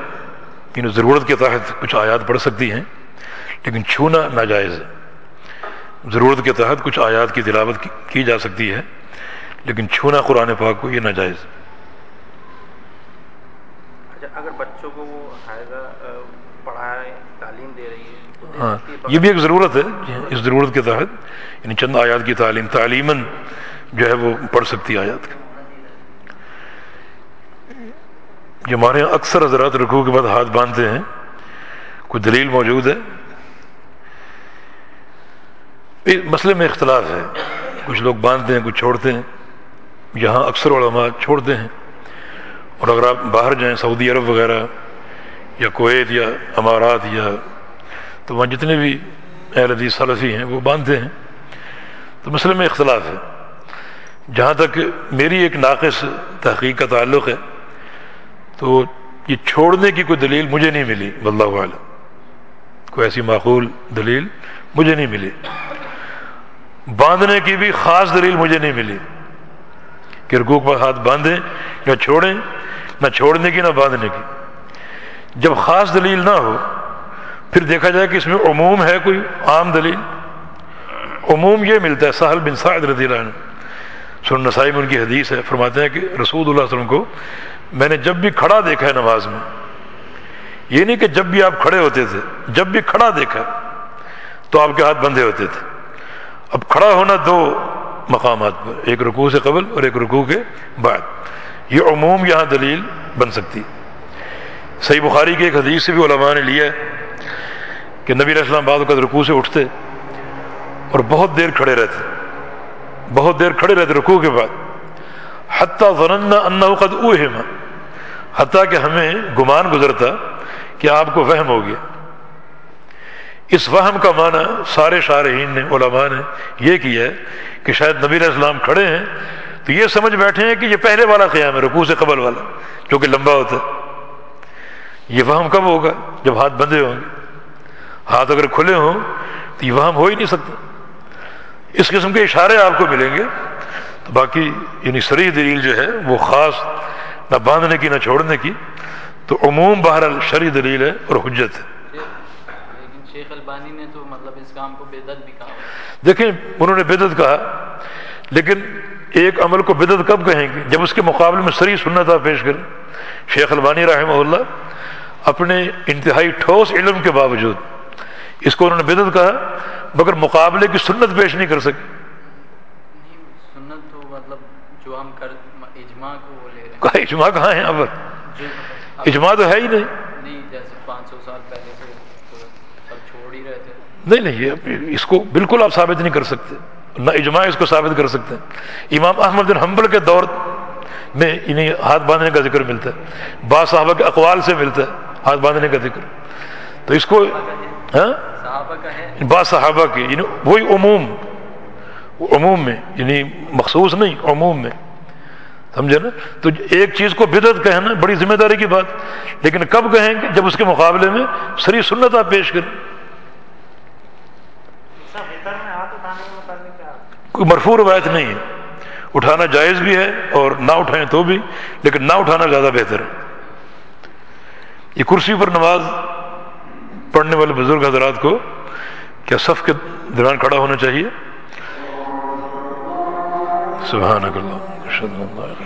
یعنی ضرورت کے تحت کچھ آیات پڑھ سکتی ہیں لیکن چھونا ناجائز ہے۔ ضرورت کے تحت کچھ آیات کی تلاوت کی جا سکتی ہے لیکن چھونا قرآن پاک کو یہ ناجائز اچھا اگر بچوں کو وہ حائضہ پڑھائے تعلیم دے رہی ہے ہاں یہ بھی ایک ضرورت ہے۔ اس ضرورت کے تحت یعنی چند آیات کی تعلیم تعلیماً جو ہے وہ پڑھ سکتی آیات جو ہمارے یہاں اکثر حضرات رکوع کے بعد ہاتھ باندھتے ہیں۔ کوئی دلیل موجود ہے؟ مسئلے میں اختلاف ہے۔ کچھ لوگ باندھتے ہیں، کچھ چھوڑتے ہیں۔ یہاں اکثر علماء چھوڑتے ہیں۔ اور اگر آپ باہر جائیں، سعودی عرب وغیرہ یا کویت یا امارات یا تو وہاں جتنے بھی اہل حدیث صلفی ہیں، وہ باندھتے ہیں۔ تو مسئلے میں اختلاف ہے۔ جہاں تک میری ایک ناقص تحقیق کا تعلق ہے، تو یہ چھوڑنے کی کوئی دلیل مجھے نہیں ملی، واللہ عالم کوئی ایسی معقول دلیل مجھے نہیں ملی۔ باندھنے کی بھی خاص دلیل مجھے نہیں ملی کہ رکوک پر ہاتھ باندھیں یا چھوڑیں، نہ چھوڑنے کی نہ باندھنے کی۔ جب خاص دلیل نہ ہو، پھر دیکھا جائے کہ اس میں عموم ہے کوئی عام دلیل۔ عموم یہ ملتا ہے، سہل بن سعد رضی اللہ عنہ۔ سن نسائی میں ان کی حدیث ہے، فرماتے ہیں کہ رسول اللہ علیہ وسلم کو میں نے جب بھی کھڑا دیکھا ہے نماز میں، یہ نہیں کہ جب بھی آپ کھڑے ہوتے تھے، جب بھی کھڑا دیکھا، تو آپ کے ہاتھ بندھے ہوتے تھے۔ اب کھڑا ہونا دو مقامات پر، ایک رکوع سے قبل اور ایک رکوع کے بعد۔ یہ عموم یہاں دلیل بن سکتی۔ صحیح بخاری کی ایک حدیث سے بھی علماء نے لیا ہے کہ نبی علیہ السلام بعد کا رکوع سے اٹھتے اور بہت دیر کھڑے رہتے۔ بہت دیر کھڑے رہتے رکوع کے بعد۔ حتیٰ ظننا قد اوہما۔ حتیٰ کہ ہمیں گمان گزرتا کہ آپ کو وہم ہو گیا۔ اس وہم کا معنی سارے شارحین نے، علماء نے یہ کیا ہے کہ شاید نبی علیہ السلام کھڑے ہیں تو یہ سمجھ بیٹھے ہیں کہ یہ پہلے والا قیام ہے، رکوع سے قبل والا، جو کہ لمبا ہوتا ہے۔ یہ وہم کب ہوگا جب ہاتھ بندھے ہوں گے۔ ہاتھ اگر کھلے ہوں تو یہ وہم ہو ہی نہیں سکتا۔ اس قسم کے اشارے آپ کو ملیں گے۔ تو باقی یعنی سری دلیل جو ہے وہ خاص نہ باندھنے کی نہ چھوڑنے کی۔ تو عموم بہرحال شرع دلیل ہے اور حجت ہے۔ شیخ البانی نے تو مطلب اس کام کو بدت بھی کہا۔ دیکھیں انہوں نے بدت کہا لیکن ایک عمل کو بدت کب کہیں گے؟ جب اس کے مقابلے میں سری سنت آپ پیش کریں۔ شیخ البانی رحمہ اللہ اپنے انتہائی ٹھوس علم کے باوجود اس کو انہوں نے بدت کہا۔ مگر مقابلے کی سنت پیش نہیں کر سکے۔ سنت تو مطلب جو ہم کر اجماع کو لے رہے ہیں۔ اجماع کہاں ہے جو اجماع تو ہے ہی نہیں۔ نہیں جیسے پانچ سو سال پہلے سے تو سب چھوڑ ہی رہے تھے۔ نہیں نہیں یہ اس کو بالکل آپ ثابت نہیں کر سکتے۔ نہ اجماع اس کو ثابت کر سکتے۔ ہیں امام احمد بن حنبل کے دور میں انہیں ہاتھ باندھنے کا ذکر ملتا ہے۔ با صحابہ کے اقوال سے ملتا ہے ہاتھ باندھنے کا ذکر۔ تو اس کو ہاں؟ صحابہ کا ہے؟ با صحابہ کی یعنی وہی عموم عموم میں یعنی مخصوص نہیں عموم میں سمجھے نا؟ تو ایک چیز کو بدعت کہنا بڑی ذمہ داری کی بات لیکن کب کہیں گے جب اس کے مقابلے میں سری سنت آپ پیش کریں؟ کوئی مرفوع روایت نہیں ہے۔ اٹھانا جائز بھی ہے اور نہ اٹھائیں تو بھی لیکن نہ اٹھانا زیادہ بہتر ہے۔ یہ کرسی پر نماز پڑھنے والے بزرگ حضرات کو کیا صف کے دوران کھڑا ہونا چاہیے؟ سبحانک اللہ